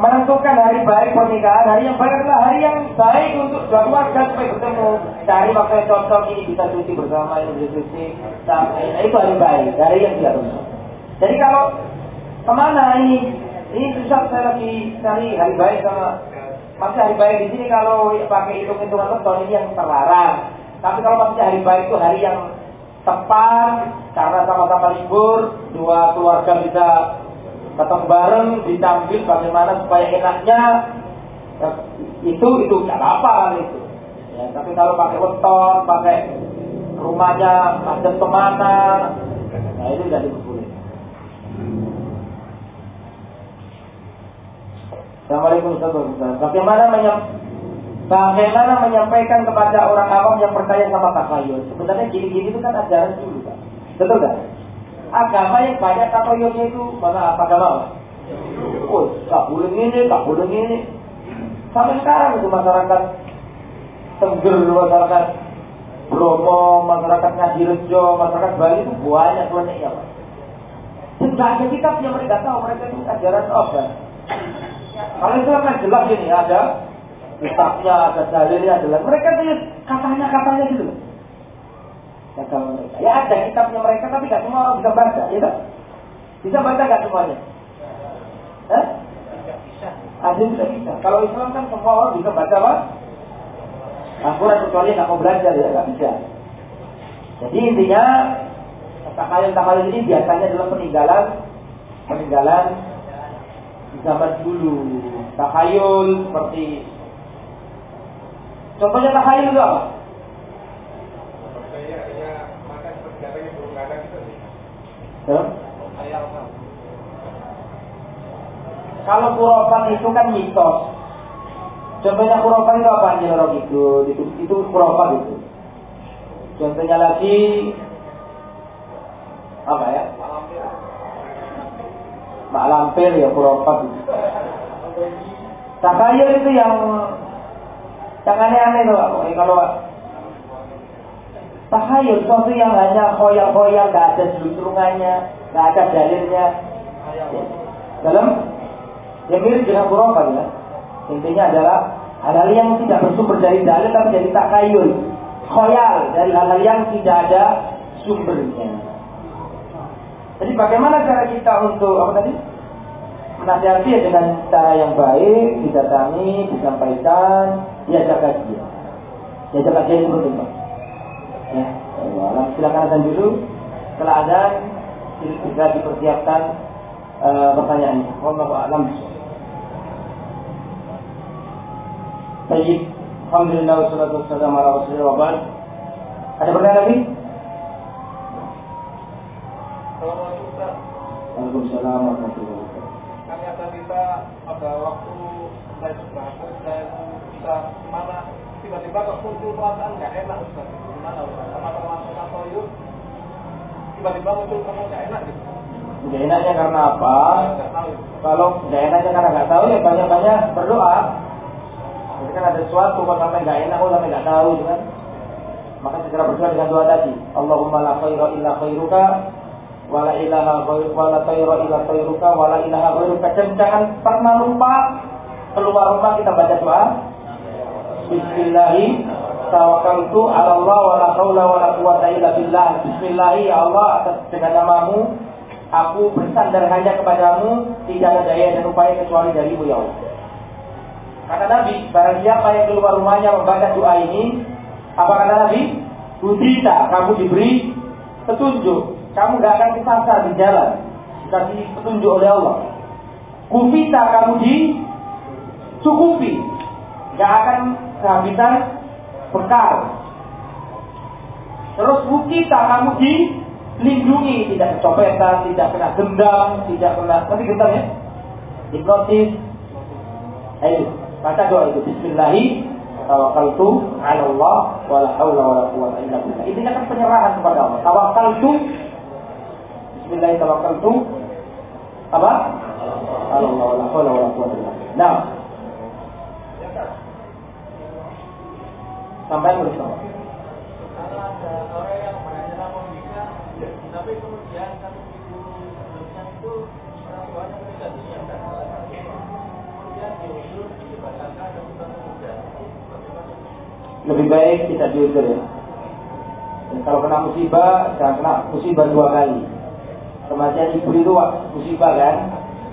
menentukan hari baik pernikahan, hari yang baik adalah hari yang baik untuk dua keluarga supaya bertemu. Cari waktu yang cocok ini bisa cuti bersama, ini bisa sampai. Nah, itu hari baik, hari yang tidak benar. Jadi kalau ke mana ini? Ini susah saya lagi cari hari baik sama masih hari baik di sini kalau pakai hitung-hitungan beton ini yang terlarang. Tapi kalau masih hari baik itu hari yang tepat karena sama-sama libur, dua keluarga bisa datang bareng ditampil bagaimana supaya enaknya ya, itu itu nggak apa kan itu ya, tapi kalau pakai weton pakai rumahnya ada ke mana nah itu jadi boleh Assalamualaikum warahmatullahi. Bagaimana Bagaimana menyampaikan kepada orang awam yang percaya sama takayul? Sebenarnya gini-gini itu kan ajaran dulu, Pak. Betul nggak? Agama yang banyak tatoyonnya itu mana apa agama? Oh, tak boleh ini, tak boleh ini. Sampai sekarang itu masyarakat Tengger, masyarakat Bromo, masyarakat Ngadirejo, masyarakat Bali itu banyak kliniknya Pak. Dan ada kitab yang mereka tahu, mereka itu ajaran obat. Kalau itu kan jelas ini ada kitabnya, ada dalilnya, ada mereka itu katanya-katanya gitu agama mereka. Ya ada kitabnya mereka tapi tidak semua orang bisa baca, ya kan? Bisa baca nggak semuanya? Eh? Ada yang tidak bisa. Kalau Islam kan semua orang bisa baca apa? Al-Quran kecuali nggak mau belajar ya nggak bisa. Jadi intinya takhayul-takhayul ini biasanya adalah peninggalan peninggalan di zaman dulu. Takhayul seperti contohnya takhayul itu apa? Kalau kurofan itu kan mitos. Contohnya kurofan itu apa orang itu? Itu itu kurofan itu. Contohnya lagi apa ya? Mak lampir ya kurofan itu. Takayul itu yang yang aneh-aneh tuh. Kalau Tahayul sesuatu yang hanya khoyal-khoyal, gak ada selurungannya, gak ada dalilnya. Ya. Dalam yang mirip dengan kurofan ya. Intinya adalah hal-hal yang tidak bersumber dari dalil tapi dari takhayul. Khoyal dari hal-hal yang tidak ada sumbernya. Jadi bagaimana cara kita untuk apa tadi? Menasihati ya dengan cara yang baik, didatangi, disampaikan, diajak kajian. Diajak kajian itu penting. Ya, Allah. Silakan azan dulu. Setelah azan bisa dipersiapkan uh, pertanyaannya. Wallahu a'lam. Baik, alhamdulillah wassalatu wassalamu ala rasulillah wa Ada pertanyaan lagi? Waalaikumsalam warahmatullahi wabarakatuh. Kami akan kita pada waktu saya sudah saya bisa mana tiba-tiba kok muncul perasaan nggak enak Ustaz. Gimana Ustaz? Sama termasuk atau yuk tiba-tiba muncul kamu nggak enak gitu. Nggak enaknya karena apa? Nggak tahu. Kalau nggak enaknya karena nggak tahu ya banyak-banyak berdoa. Jadi kan ada sesuatu kok sampai nggak enak, kok sampai nggak tahu, gitu kan? Maka segera berdoa dengan doa tadi. Allahumma la khaira illa khairuka wala ilaha ghairuka wala khaira illa khairuka wala ilaha ghairuka. Dan jangan pernah lupa keluar rumah kita baca doa. Bismillahi tawakkaltu ala Allah wala haula wala quwata illa billah. Bismillah ya Allah atas dengan namamu Aku bersandar hanya kepadamu, tidak ada daya dan upaya kecuali darimu ya Allah. Kata Nabi, barang siapa yang keluar rumahnya membaca doa ini, apa kata Nabi? Budita, kamu diberi petunjuk. Kamu gak akan kesasar di jalan. Dikasih petunjuk oleh Allah. Kufita, kamu dicukupi. Gak akan kehabisan bekal. Terus bukita, kamu di lindungi, tidak kecopetan, tidak kena gendam, tidak kena, nanti gendam ya? Hipnotis. Ayo, baca doa itu. Bismillahi tawakkaltu ala Allah wala haula wala quwwata illa billah. Kan penyerahan kepada Allah. Tawakkaltu Bismillahi tawakkaltu apa? Allah wala haula wala quwwata illa billah. Nah. Sampai bersama. Tapi kemudian satu minggu sebelumnya itu orang tuanya meninggal dunia kan kemudian diusir dibatalkan dan lebih baik kita diusir ya. Dan kalau kena musibah jangan kena musibah dua kali. Kematian ibu itu musibah kan?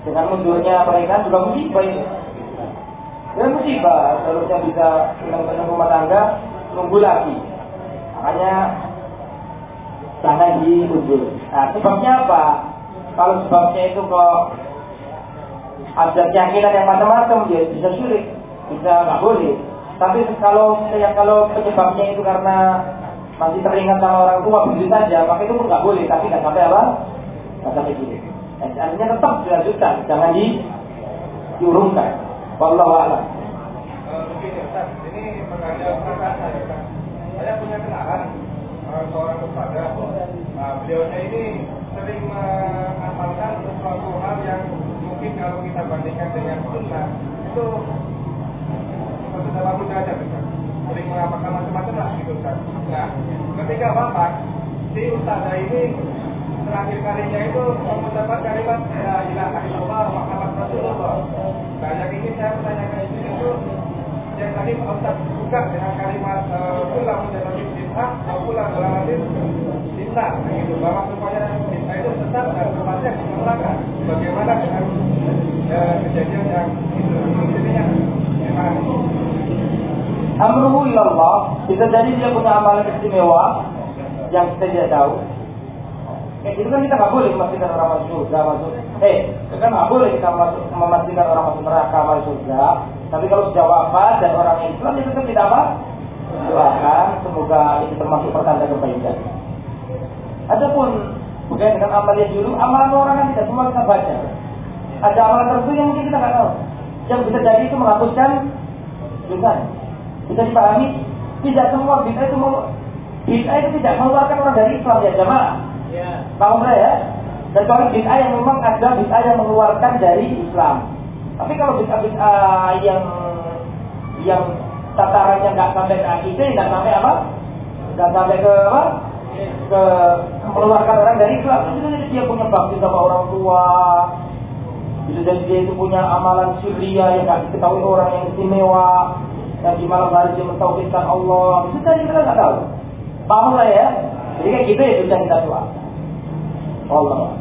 Dengan mundurnya mereka juga musibah itu dan musibah seharusnya bisa senang-senang rumah tangga nunggu lagi makanya jangan diundur. Nah, sebabnya apa? Kalau sebabnya itu kok ada keyakinan yang macam-macam, ya bisa sulit, bisa nggak boleh. Tapi kalau saya kalau penyebabnya itu karena masih teringat sama orang tua begitu saja, maka itu pun nggak boleh. Tapi nggak sampai apa? Nggak sampai gini. Nah, artinya tetap dilanjutkan, jangan di diurungkan. Wallahu a'lam. Begini Ustaz, ini mengenai perasaan saya. Punya kenalan seorang kepada. Nah, beliaunya ini sering mengamalkan sesuatu hal yang mungkin kalau kita bandingkan dengan sunnah itu satu dalam mudah aja sering mengamalkan macam-macam lah gitu kan nah ketika bapak si ustazah ini terakhir kalinya itu mengucapkan kalimat ya ilaha illallah Muhammad Rasulullah. Yang ingin saya bertanyakan itu yang tadi Pak Ustaz buka dengan kalimat pulang menjadi bid'ah atau pulang dalam bid'ah gitu bahwa supaya bid'ah itu sesat dan tempatnya neraka bagaimana dengan kejadian yang itu? Intinya gimana? Amruhu ilallah bisa jadi dia punya amalan istimewa yang kita tidak tahu. Kayak gitu kan kita nggak boleh memastikan orang masuk surga masuk. Eh, kan nggak boleh kita masuk, memastikan orang masuk neraka masuk surga. Tapi kalau sudah wafat dan orang Islam itu kan tidak apa? Doakan semoga ini termasuk pertanda kebaikan. Adapun bukan dengan amalnya dulu, amalan orang kan tidak semua kita baca. Ada amalan tertentu yang mungkin kita nggak tahu. Yang bisa jadi itu menghapuskan dosa. Bisa dipahami? Tidak semua bid'ah itu mau bid'ah itu tidak mengeluarkan orang dari Islam ya jamaah. Ya. Paham ya? Dan kalau bid'ah yang memang ada bid'ah yang mengeluarkan dari Islam. Tapi kalau bid'ah-bid'ah yang yang tatarannya nggak sampai ke akidah, nggak sampai apa? Nggak sampai ke apa? Ke mengeluarkan orang dari Islam. Itu jadi dia punya bakti sama orang tua. Bisa jadi dia itu punya amalan syria yang nggak diketahui orang yang istimewa. Dan di malam hari dia mentauhidkan Allah. Bisa jadi kita nggak tahu. Paham lah ya? Jadi kayak gitu ya bisa kita doa. Allah.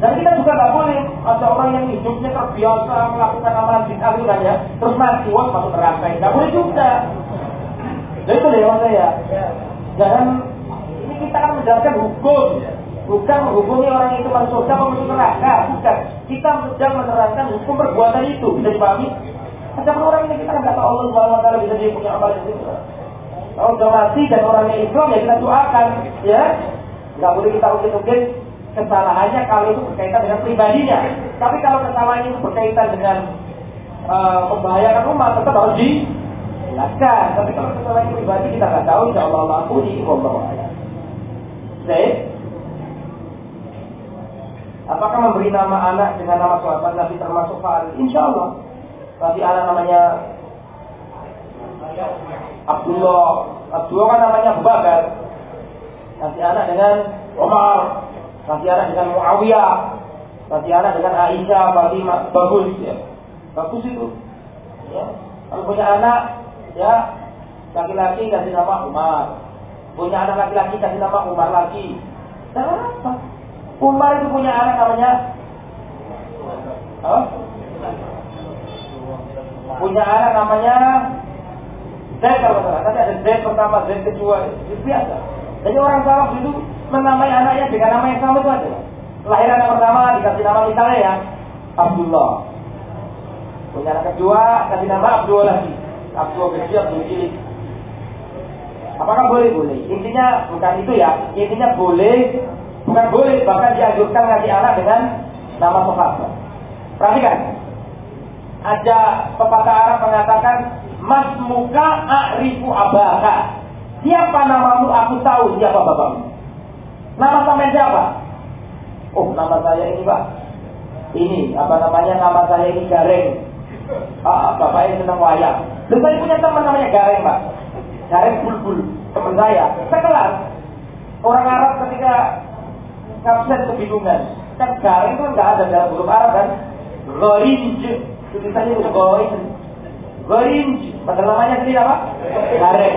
Dan kita juga nggak boleh ada orang yang hidupnya terbiasa melakukan amalan bid'ah itu kan ya, terus mati wah masuk neraka. Nggak boleh juga. Jadi itu deh saya. Jangan ini kita kan menjalankan hukum. Bukan menghubungi orang itu masuk surga masuk neraka, bukan. Kita sedang menerangkan hukum perbuatan itu. Bisa dipahami? Ada orang ini kita nggak tahu Allah Subhanahu Wa Taala bisa dia punya amal itu. Kalau sudah mati dan orangnya Islam ya kita doakan, ya. Nggak boleh kita ukit-ukit kesalahannya kalau itu berkaitan dengan pribadinya. Tapi kalau kesalahan itu berkaitan dengan uh, membahayakan umat tetap harus dijelaskan. Tapi kalau kesalahan pribadi kita nggak tahu, insya Allah mampu di. Baik. Apakah memberi nama anak dengan nama sahabat Nabi termasuk fa'al? Insya Allah. Tapi anak namanya Abdullah. Abdullah kan namanya Abu. Kasih anak dengan Omar. Kasih anak dengan Muawiyah. Kasih anak dengan Aisyah, Fatimah. Bagus ya. Bagus itu. Ya. Kalau punya anak, ya laki-laki kasih nama Umar. Punya anak laki-laki kasih nama Umar lagi. Kenapa? Umar itu punya anak namanya Oh? Punya anak namanya Z kalau salah. Tadi ada Z pertama, Z kedua. Itu biasa. Jadi orang Arab itu menamai anaknya dengan nama yang sama itu aja. Lahir anak pertama dikasih nama misalnya ya Abdullah. Punya anak kedua kasih nama Abdul lagi. Abdul kecil, Abdul cilik. Apakah boleh? Boleh. Intinya bukan itu ya. Intinya boleh, bukan boleh. Bahkan dianjurkan ngasih anak dengan nama sahabat. Perhatikan. Ada pepatah Arab mengatakan Mas muka a'rifu abaka. Siapa namamu? Aku tahu siapa bapakmu. Nama sampai siapa? Oh, nama saya ini pak. Ini apa namanya? Nama saya ini Gareng. Ah, bapaknya senang wayang. Dan saya punya teman namanya Gareng pak. Gareng bulbul teman saya. Sekelas. Orang Arab ketika kapsen kebingungan. Kan Gareng itu nggak ada dalam huruf Arab kan. Gorinj. Tulisannya itu Gorinj. Gorinj. Padahal namanya sendiri apa? Gareng.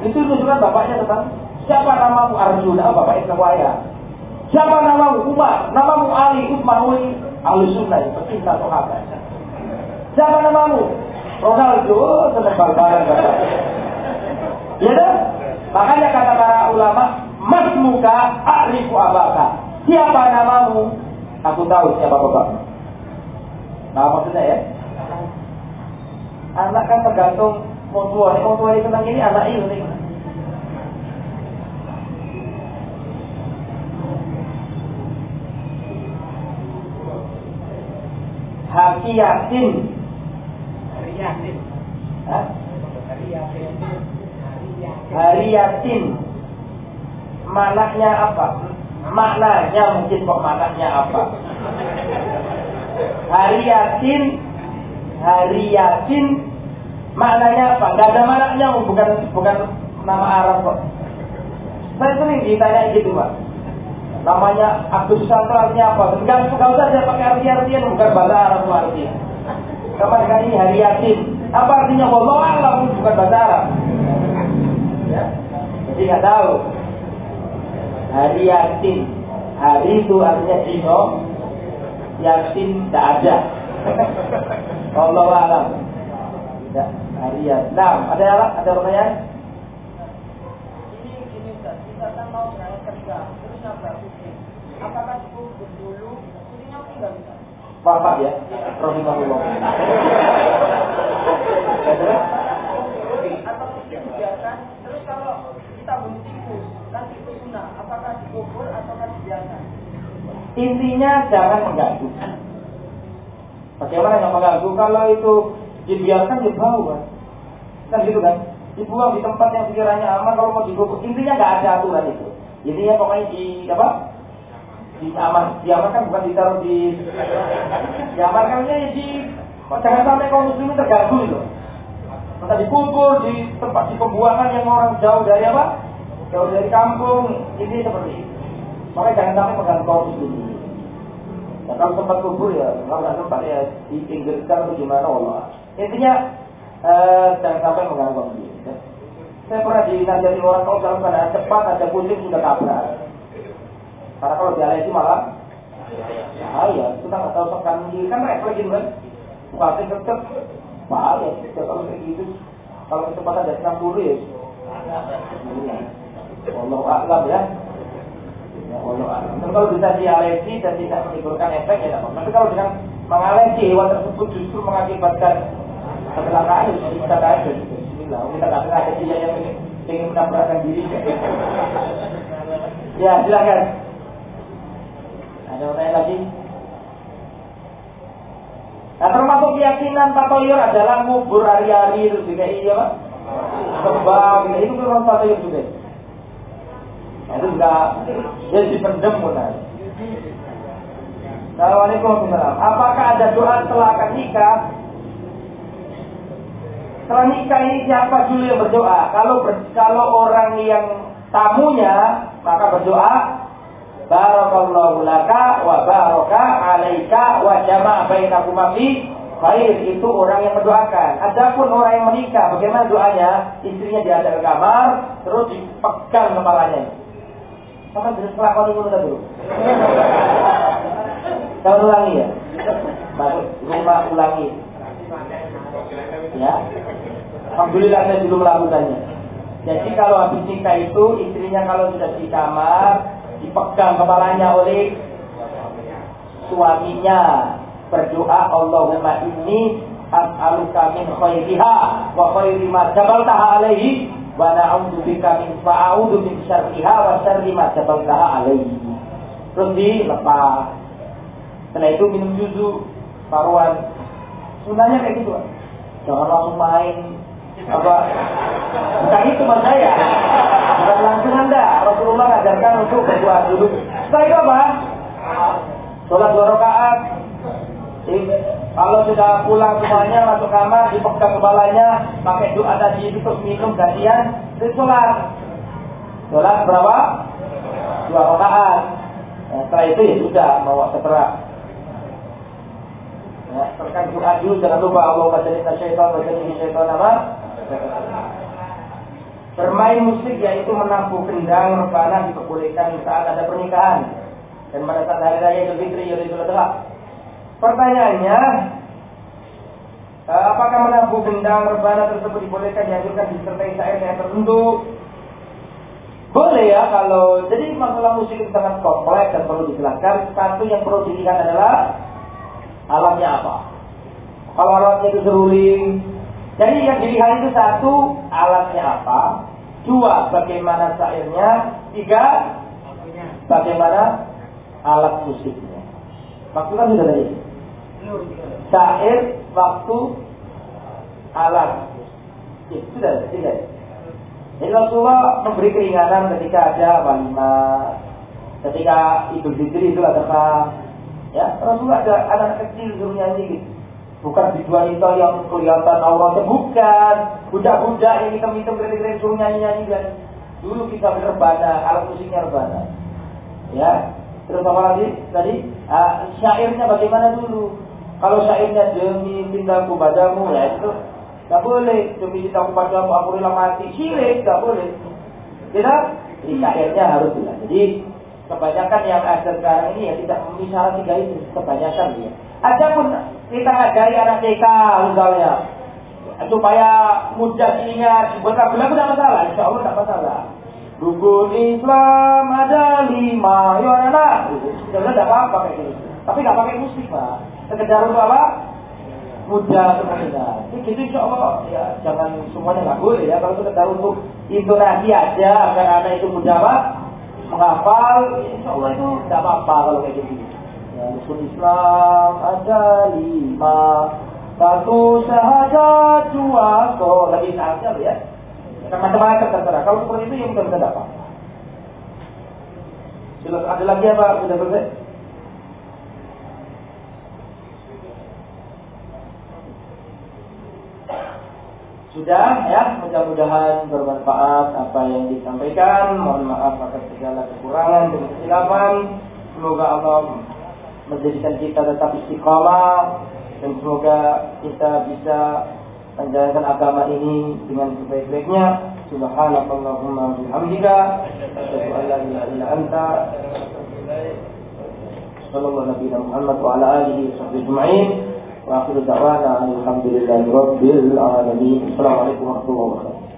Itu tunjukkan bapaknya tentang siapa namamu Arjuna, oh, bapak itu waya. Siapa namamu Umar, namamu Ali, Utsmanul Ali Sunnah, pecinta sahabat. Siapa namamu? Ronaldo, senang bal-balan Ya dah? Makanya kata para ulama, Mas muka a'rifu abaka. Siapa namamu? Aku tahu siapa bapakmu. Nah maksudnya ya? Anak kan tergantung mau tua, mau tua ini tentang ini anak ini. Haki yakin. Hari yakin. Hah? Hari yakin. Maknanya apa? Maknanya mungkin kok maknanya apa? Hari yakin. Hari yakin. Maknanya apa? Gak ada maknanya, bukan bukan nama Arab kok. Saya sering ditanya gitu, Pak namanya Abdul Santo artinya apa? Enggak, enggak usah saya pakai arti-artian bukan bahasa Arab itu artinya. Kapan kali ini hari yakin. Apa artinya Allah alam bukan bahasa Arab. Ya. Jadi nggak tahu. Hari yakin. Hari itu artinya dino. Yakin tidak ada. Allah alam. Ya, hari yakin. Nah, ada ada pertanyaan? Ini gini kita kan mau berangkat kerja, terus nabrak kucing. Apakah cukup dulu? Kucingnya tinggal bisa. Bapak ya, Rahimahullah. Atau kucing dibiarkan, terus kalau kita bunuh tikus, kan tikus sunnah, apakah dikubur atau kan dibiarkan? Intinya jangan mengganggu. Bagaimana yang mengganggu? Kalau itu dibiarkan ya bau kan. Kan gitu kan? Dibuang di tempat yang sekiranya aman kalau mau dikubur. Intinya nggak ada aturan itu. Intinya pokoknya di apa? Di aman, diamankan bukan ditaruh di diamankannya ya di jangan sampai kaum muslimin terganggu itu. Entah dikubur di tempat di pembuangan yang orang jauh dari apa? Jauh dari kampung, ini seperti itu. Makanya jangan sampai mengganggu kaum muslimin. Nah, kalau tempat kubur ya, kalau nggak tempat ya dipinggirkan atau gimana Allah. Intinya eh, jangan sampai mengganggu muslimin. ya. Saya pernah dinasihati orang kalau dalam keadaan cepat ada kucing sudah tabrak. Karena kalau di itu malah bahaya. Kita nggak tahu tekan kiri kan refleks gitu kan. Kuatin tetap bahaya. Ya, kalau kayak gitu, kalau kecepatan dari 60 ya. Allah a'lam ya. Ya, kalau bisa dialergi dan tidak menimbulkan efek ya tidak. Tapi kalau dengan mengalergi hewan tersebut justru mengakibatkan kecelakaan ya bisa saja. Bismillah. Kita tidak pernah ada dia yang ingin menabrakkan diri. ya silakan. Ada orang lagi? Nah termasuk keyakinan tatoyur adalah ngubur hari-hari itu juga iya pak. Gitu. itu memang tatoyur juga. Itu juga jadi dipendem pun Assalamualaikum Apakah ada doa setelah akan nikah? Setelah nikah ini siapa dulu yang berdoa? Kalau ber, kalau orang yang tamunya maka berdoa Barakallahu laka wa baraka alaika wa jama'a bainakuma fi khair itu orang yang mendoakan. Adapun orang yang menikah, bagaimana doanya? Istrinya diajak ke kamar, terus dipegang kepalanya. Sama jenis kelakuan itu dulu. Kita ulangi ya. Baru rumah ulangi. Ya. Alhamdulillah saya belum melakukannya. Jadi kalau habis nikah itu istrinya kalau sudah di kamar dipegang kepalanya oleh suaminya berdoa Allahumma inni as'aluka min khairiha wa khairi ma jabaltaha alaihi wa na'udzu bika min fa'udzu min syarriha wa syarri ma jabaltaha alaihi. Terus dilepas setelah itu minum susu paruan sunahnya kayak gitu jangan langsung main. Apa? Bukan itu mas saya. Bukan langsung anda. Rasulullah ajarkan untuk berdoa dulu setelah itu apa? Sholat dua rakaat kalau sudah pulang semuanya masuk kamar dipegang kepalanya pakai doa tadi terus minum gantian terus sholat. Berapa? Dua rakaat. Nah, setelah itu ya sudah bawa seterak Ya, terkait doa dulu jangan lupa Allah majlis syaitan majlis syaitan apa? Bermain musik yaitu menabuh kendang rebana diperbolehkan saat ada pernikahan. Dan pada saat hari raya Idul Fitri Idul Adha. Pertanyaannya, eh, apakah menabuh kendang rebana tersebut dibolehkan dianjurkan disertai syair yang tertentu? Boleh ya kalau jadi masalah musik itu sangat kompleks dan perlu dijelaskan. Satu yang perlu dilihat adalah alatnya apa. Kalau alatnya itu seruling, jadi yang dilihat itu satu alatnya apa, dua bagaimana syairnya, tiga bagaimana alat musiknya. Kan sudah tadi. Syair, waktu, alat. Ya, sudah, tidak. Jadi Rasulullah memberi keringanan ketika ada walimah, ketika Idul Fitri itu ada Ya, Rasulullah ada anak kecil suruh gitu. Bukan di wanita yang kelihatan auratnya, bukan. Budak-budak yang hitam-hitam keren-keren suruh nyanyi-nyanyi dan dulu kita berbana, alat musiknya rebana. Ya, terus apa lagi tadi? Uh, syairnya bagaimana dulu? Kalau syairnya demi cintaku padamu, ya itu tidak boleh. Demi cintaku padamu, aku rela mati. Syirik, tidak boleh. Tidak? Jadi syairnya harus juga. Jadi kebanyakan yang ada sekarang ini ya tidak misalnya tiga itu kebanyakan ya. Adapun kita ngajari anak TK misalnya supaya mudah diingat buat lagu-lagu tidak masalah, insya Allah tidak masalah. Rukun Islam ada lima, ya anak, sudah tidak apa-apa kayak gitu. Tapi nggak pakai musik pak, sekedar untuk apa? Mudah semuanya. Ini gitu insya Allah ya jangan semuanya nggak boleh ya kalau sekedar untuk intonasi aja agar anak itu mudah apa? Menghafal, insya Allah itu tidak apa-apa kalau kayak gitu. Rukun Islam ada lima Satu syahadat dua so Lagi saatnya ya Macam-macam terserah Kalau seperti itu yang kita dapat Sudah ada lagi apa? Sudah selesai? Sudah ya, mudah-mudahan bermanfaat apa yang disampaikan. Mohon maaf atas segala kekurangan dan kesilapan. Semoga Allah menjadikan kita tetap istiqamah dan semoga kita bisa menjalankan agama ini dengan sebaik-baiknya. Subhanallahumma bihamdika asyhadu an la ilaha illa anta sallallahu nabi Muhammad wa ala alihi wa sahbihi ajma'in wa akhiru da'wana alhamdulillahi rabbil alamin. Assalamualaikum warahmatullahi wabarakatuh.